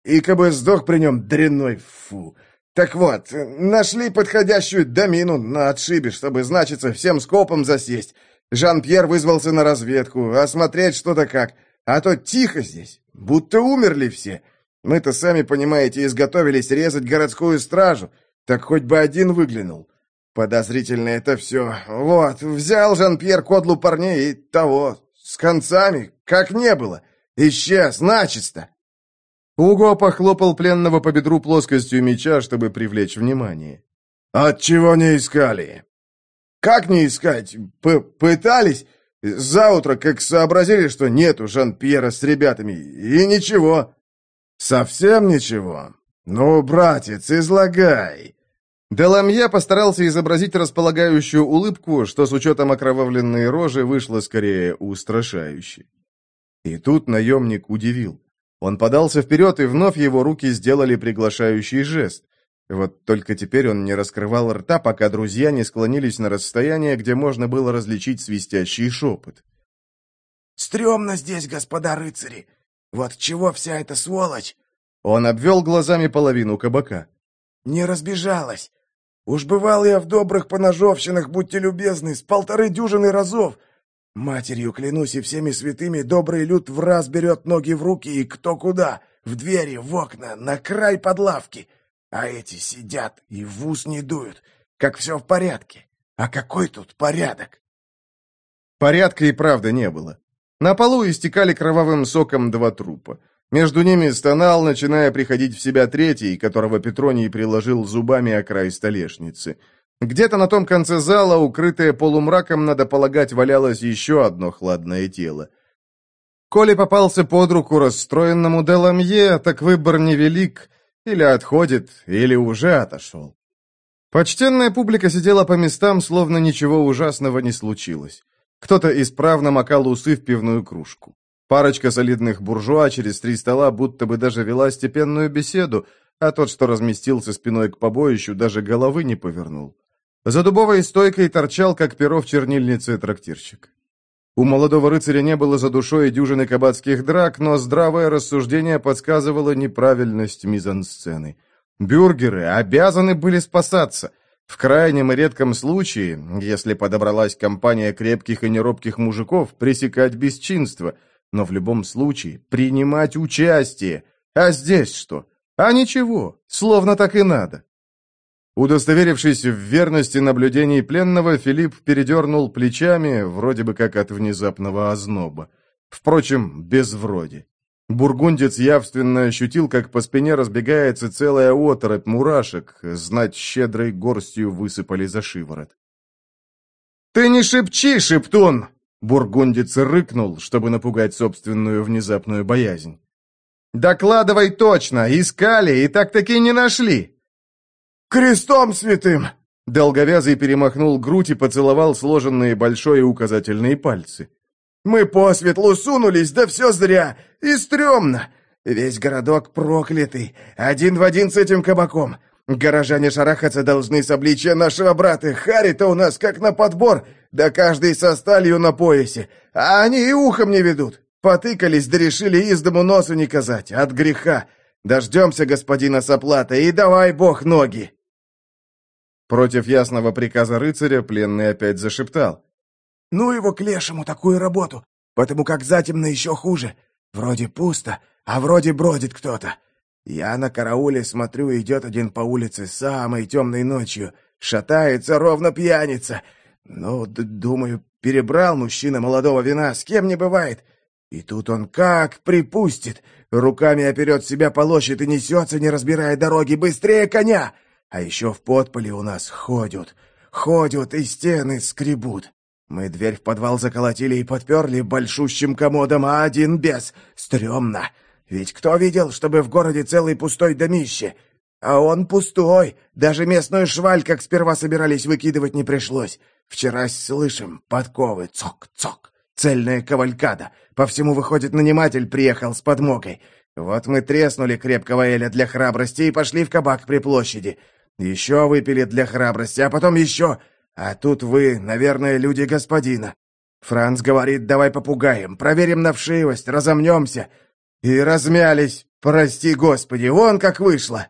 D: И кабы сдох при нем дрянной, фу. Так вот, нашли подходящую домину на отшибе, чтобы, значится, всем скопом засесть. Жан-Пьер вызвался на разведку, осмотреть что-то как. А то тихо здесь, будто умерли все. Мы-то, сами понимаете, изготовились резать городскую стражу. Так хоть бы один выглянул. Подозрительно это все. Вот, взял Жан-Пьер кодлу парней и того, с концами, как не было. Исчез, начисто.
B: Уго похлопал пленного по бедру плоскостью меча, чтобы привлечь внимание.
C: «Отчего не искали?»
D: «Как не искать? П Пытались. Заутро, как сообразили, что нету Жан-Пьера с ребятами, и ничего».
C: «Совсем ничего? Ну, братец, излагай».
B: Деламье постарался изобразить располагающую улыбку, что с учетом окровавленной рожи вышло скорее устрашающе. И тут наемник удивил. Он подался вперед, и вновь его руки сделали приглашающий жест. Вот только теперь он не раскрывал рта, пока друзья не склонились на расстояние, где можно было различить свистящий шепот.
E: «Стремно здесь, господа рыцари! Вот чего вся эта сволочь?»
B: Он обвел глазами половину кабака.
E: «Не разбежалась. Уж бывал я в добрых поножовщинах, будьте любезны, с полторы дюжины разов, Матерью клянусь и всеми святыми, добрый люд в раз берет ноги в руки и кто куда, в двери, в окна, на край под лавки. А эти сидят и в ус не дуют, как все в порядке. А какой тут порядок?
B: Порядка и правда не было. На полу истекали кровавым соком два трупа. Между ними стонал, начиная приходить в себя третий, которого Петроний приложил зубами о край столешницы. Где-то на том конце зала, укрытое полумраком, надо полагать, валялось еще одно хладное тело. Коли попался под руку расстроенному Деламье, так выбор невелик, или отходит, или уже отошел. Почтенная публика сидела по местам, словно ничего ужасного не случилось. Кто-то исправно макал усы в пивную кружку. Парочка солидных буржуа через три стола будто бы даже вела степенную беседу, а тот, что разместился спиной к побоищу, даже головы не повернул. За дубовой стойкой торчал, как перо в чернильнице, трактирщик. У молодого рыцаря не было за душой дюжины кабацких драк, но здравое рассуждение подсказывало неправильность мизансцены. Бюргеры обязаны были спасаться. В крайнем и редком случае, если подобралась компания крепких и неробких мужиков, пресекать бесчинство – но в любом случае принимать участие. А здесь что? А ничего, словно так и надо. Удостоверившись в верности наблюдений пленного, Филипп передернул плечами, вроде бы как от внезапного озноба. Впрочем, без вроде. Бургундец явственно ощутил, как по спине разбегается целая оторопь мурашек, знать щедрой горстью высыпали за шиворот. «Ты не шепчи, шептун!» Бургундец рыкнул, чтобы напугать собственную внезапную боязнь. «Докладывай точно! Искали и так-таки не нашли!»
E: «Крестом святым!»
B: Долговязый перемахнул грудь и поцеловал сложенные большой и указательные пальцы.
E: «Мы по светлу сунулись, да все зря! И стрёмно! Весь городок проклятый, один в один с этим кабаком. Горожане шарахаться должны с обличия нашего брата. Хари-то у нас как на подбор, да каждый со сталью на поясе. А они и ухом не ведут. Потыкались, да решили из дому носа не казать. От греха. Дождемся господина с оплатой, и давай бог ноги.
B: Против ясного приказа рыцаря пленный опять зашептал.
E: «Ну его к лешему такую работу, потому как затемно еще хуже. Вроде пусто, а вроде бродит кто-то. Я на карауле смотрю, идет один по улице самой темной ночью. Шатается, ровно пьяница. Ну, думаю, перебрал мужчина молодого вина, с кем не бывает. И тут он как припустит, руками оперед себя полощет и несется, не разбирая дороги, быстрее коня. А еще в подполе у нас ходят, ходят и стены скребут. Мы дверь в подвал заколотили и подперли большущим комодом, а один без. Стремно. Ведь кто видел, чтобы в городе целый пустой домище? А он пустой. Даже местную шваль, как сперва собирались выкидывать, не пришлось. Вчера слышим, подковы, цок-цок. Цельная кавалькада. По всему, выходит, наниматель приехал с подмогой. Вот мы треснули крепкого эля для храбрости и пошли в кабак при площади. Еще выпили для храбрости, а потом еще... А тут вы, наверное, люди господина. Франц говорит, давай попугаем, проверим на вшивость, разомнемся. И размялись, прости господи, вон как вышло.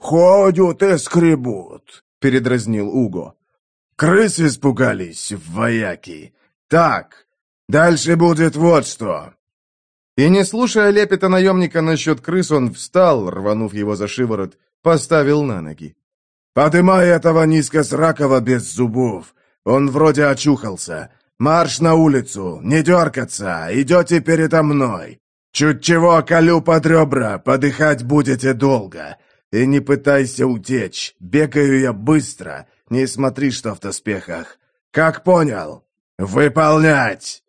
C: «Ходят и скребут», — передразнил Уго. «Крысы испугались, вояки. Так, дальше будет вот что».
B: И не слушая лепета наемника насчет крыс, он встал, рванув его за шиворот, поставил на ноги.
C: «Подымай этого низкосракого без зубов. Он вроде очухался. Марш на улицу, не дергаться, идете передо мной. Чуть чего колю под ребра, подыхать будете долго. И не пытайся утечь, бегаю я быстро, не смотри, что в доспехах. Как понял? Выполнять!»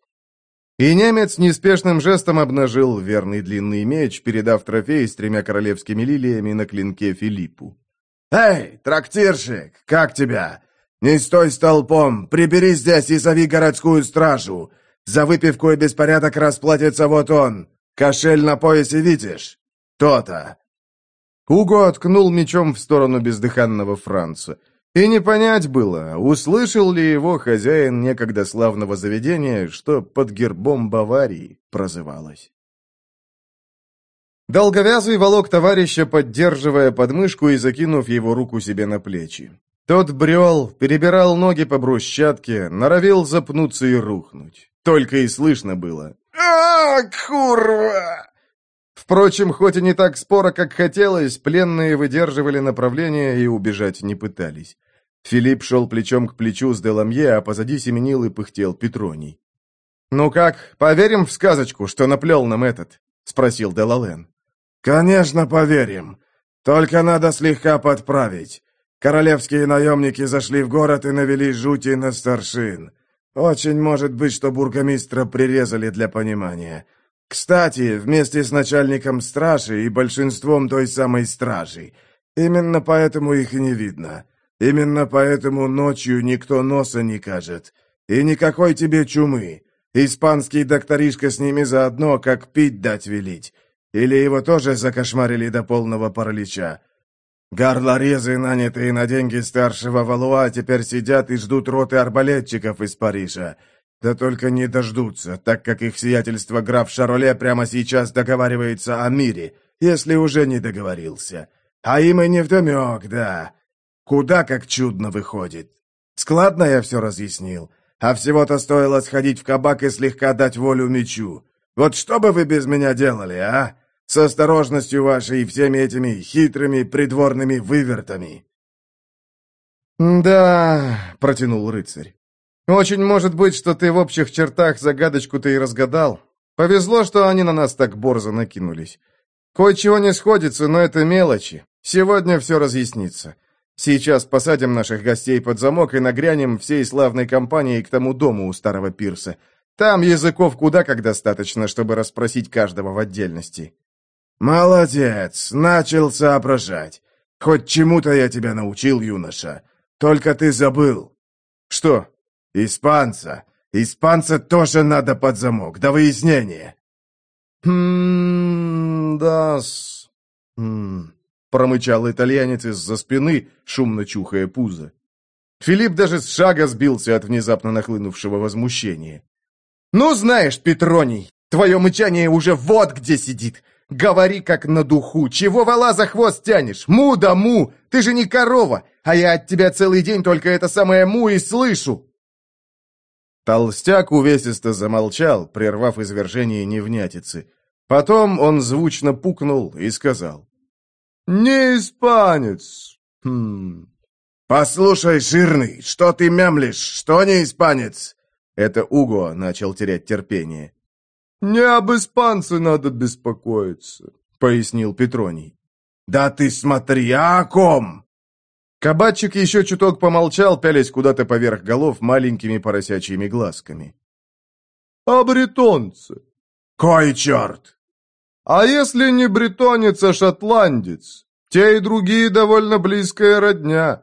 B: И немец неспешным жестом обнажил верный длинный меч, передав трофей с тремя королевскими лилиями на клинке Филиппу.
C: «Эй, трактирщик, как тебя? Не стой столпом, прибери здесь и зови городскую стражу. За выпивку и беспорядок расплатится вот он. Кошель на поясе видишь? То-то!»
B: Уго откнул мечом в сторону бездыханного Франца. И не понять было, услышал ли его хозяин некогда славного заведения, что под гербом Баварии прозывалось. Долговязый волок товарища, поддерживая подмышку и закинув его руку себе на плечи. Тот брел, перебирал ноги по брусчатке, норовил запнуться и рухнуть. Только и слышно было.
E: «А, курва!»
B: Впрочем, хоть и не так споро, как хотелось, пленные выдерживали направление и убежать не пытались. Филипп шел плечом к плечу с Деламье, а позади семенил и пыхтел Петроний. «Ну как, поверим в сказочку, что наплел нам этот?» — спросил Делален.
C: «Конечно, поверим. Только надо слегка подправить. Королевские наемники зашли в город и навели жути на старшин. Очень может быть, что бургомистра прирезали для понимания. Кстати, вместе с начальником стражи и большинством той самой стражи. Именно поэтому их и не видно. Именно поэтому ночью никто носа не кажет. И никакой тебе чумы. Испанский докторишка с ними заодно, как пить дать велить. Или его тоже закошмарили до полного паралича. Горлорезы, нанятые на деньги старшего Валуа, теперь сидят и ждут роты арбалетчиков из Парижа. Да только не дождутся, так как их сиятельство граф Шароле прямо сейчас договаривается о мире, если уже не договорился. А им и не вдомек, да. Куда как чудно выходит. Складно я все разъяснил. А всего-то стоило сходить в кабак и слегка дать волю мечу. Вот что бы вы без меня делали, а? С осторожностью вашей и всеми этими хитрыми придворными вывертами.
B: «Да», — протянул рыцарь. «Очень может быть, что ты в общих чертах загадочку-то и разгадал. Повезло, что они на нас так борзо накинулись. Кое-чего не сходится, но это мелочи. Сегодня все разъяснится. Сейчас посадим наших гостей под замок и нагрянем всей славной компанией к тому дому у старого пирса. Там языков куда как достаточно, чтобы расспросить каждого в отдельности».
C: «Молодец! Начал соображать. Хоть чему-то я тебя научил, юноша. Только ты забыл».
B: «Что?»
C: «Испанца. Испанца тоже надо под замок, до выяснения».
B: «Хм... да-с... Хм...» промычал итальянец из-за спины, шумно чухая пузо. Филипп даже с шага сбился от внезапно нахлынувшего возмущения. «Ну, знаешь, Петроний, твое мычание уже вот где сидит. Говори как на духу. Чего вала за хвост тянешь? Му да му! Ты же не корова, а я от тебя целый день только это самое му и слышу!» Толстяк увесисто замолчал, прервав извержение невнятицы. Потом он звучно пукнул и сказал. «Не испанец. Хм.
C: Послушай, жирный, что ты мямлишь? Что не испанец?»
B: Это Уго начал терять терпение.
A: «Не об испанце надо беспокоиться», — пояснил Петроний.
C: «Да ты смотри, а о ком?»
B: Кабачик еще чуток помолчал, пялясь куда-то поверх голов маленькими поросячьими глазками.
A: «О бретонце».
C: «Кой черт?»
A: А если не бретонец, а шотландец? Те и другие довольно близкая родня.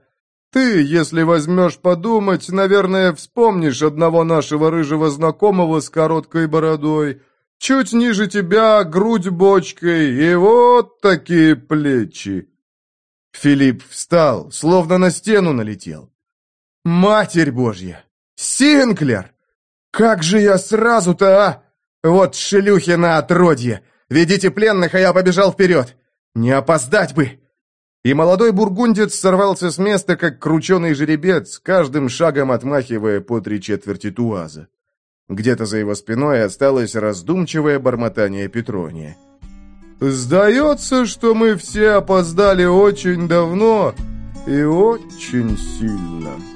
A: Ты, если возьмешь подумать, наверное, вспомнишь одного нашего рыжего знакомого с короткой бородой. Чуть ниже тебя грудь бочкой и вот такие плечи.
B: Филипп встал, словно на стену налетел. «Матерь Божья! Синклер! Как же я сразу-то, а? Вот шлюхина отродье! Ведите пленных, а я побежал вперед! Не опоздать бы!» И молодой бургундец сорвался с места, как крученый жеребец, каждым шагом отмахивая по три четверти туаза. Где-то за его спиной осталось раздумчивое бормотание Петрония.
A: «Сдается, что мы все опоздали очень давно и очень сильно».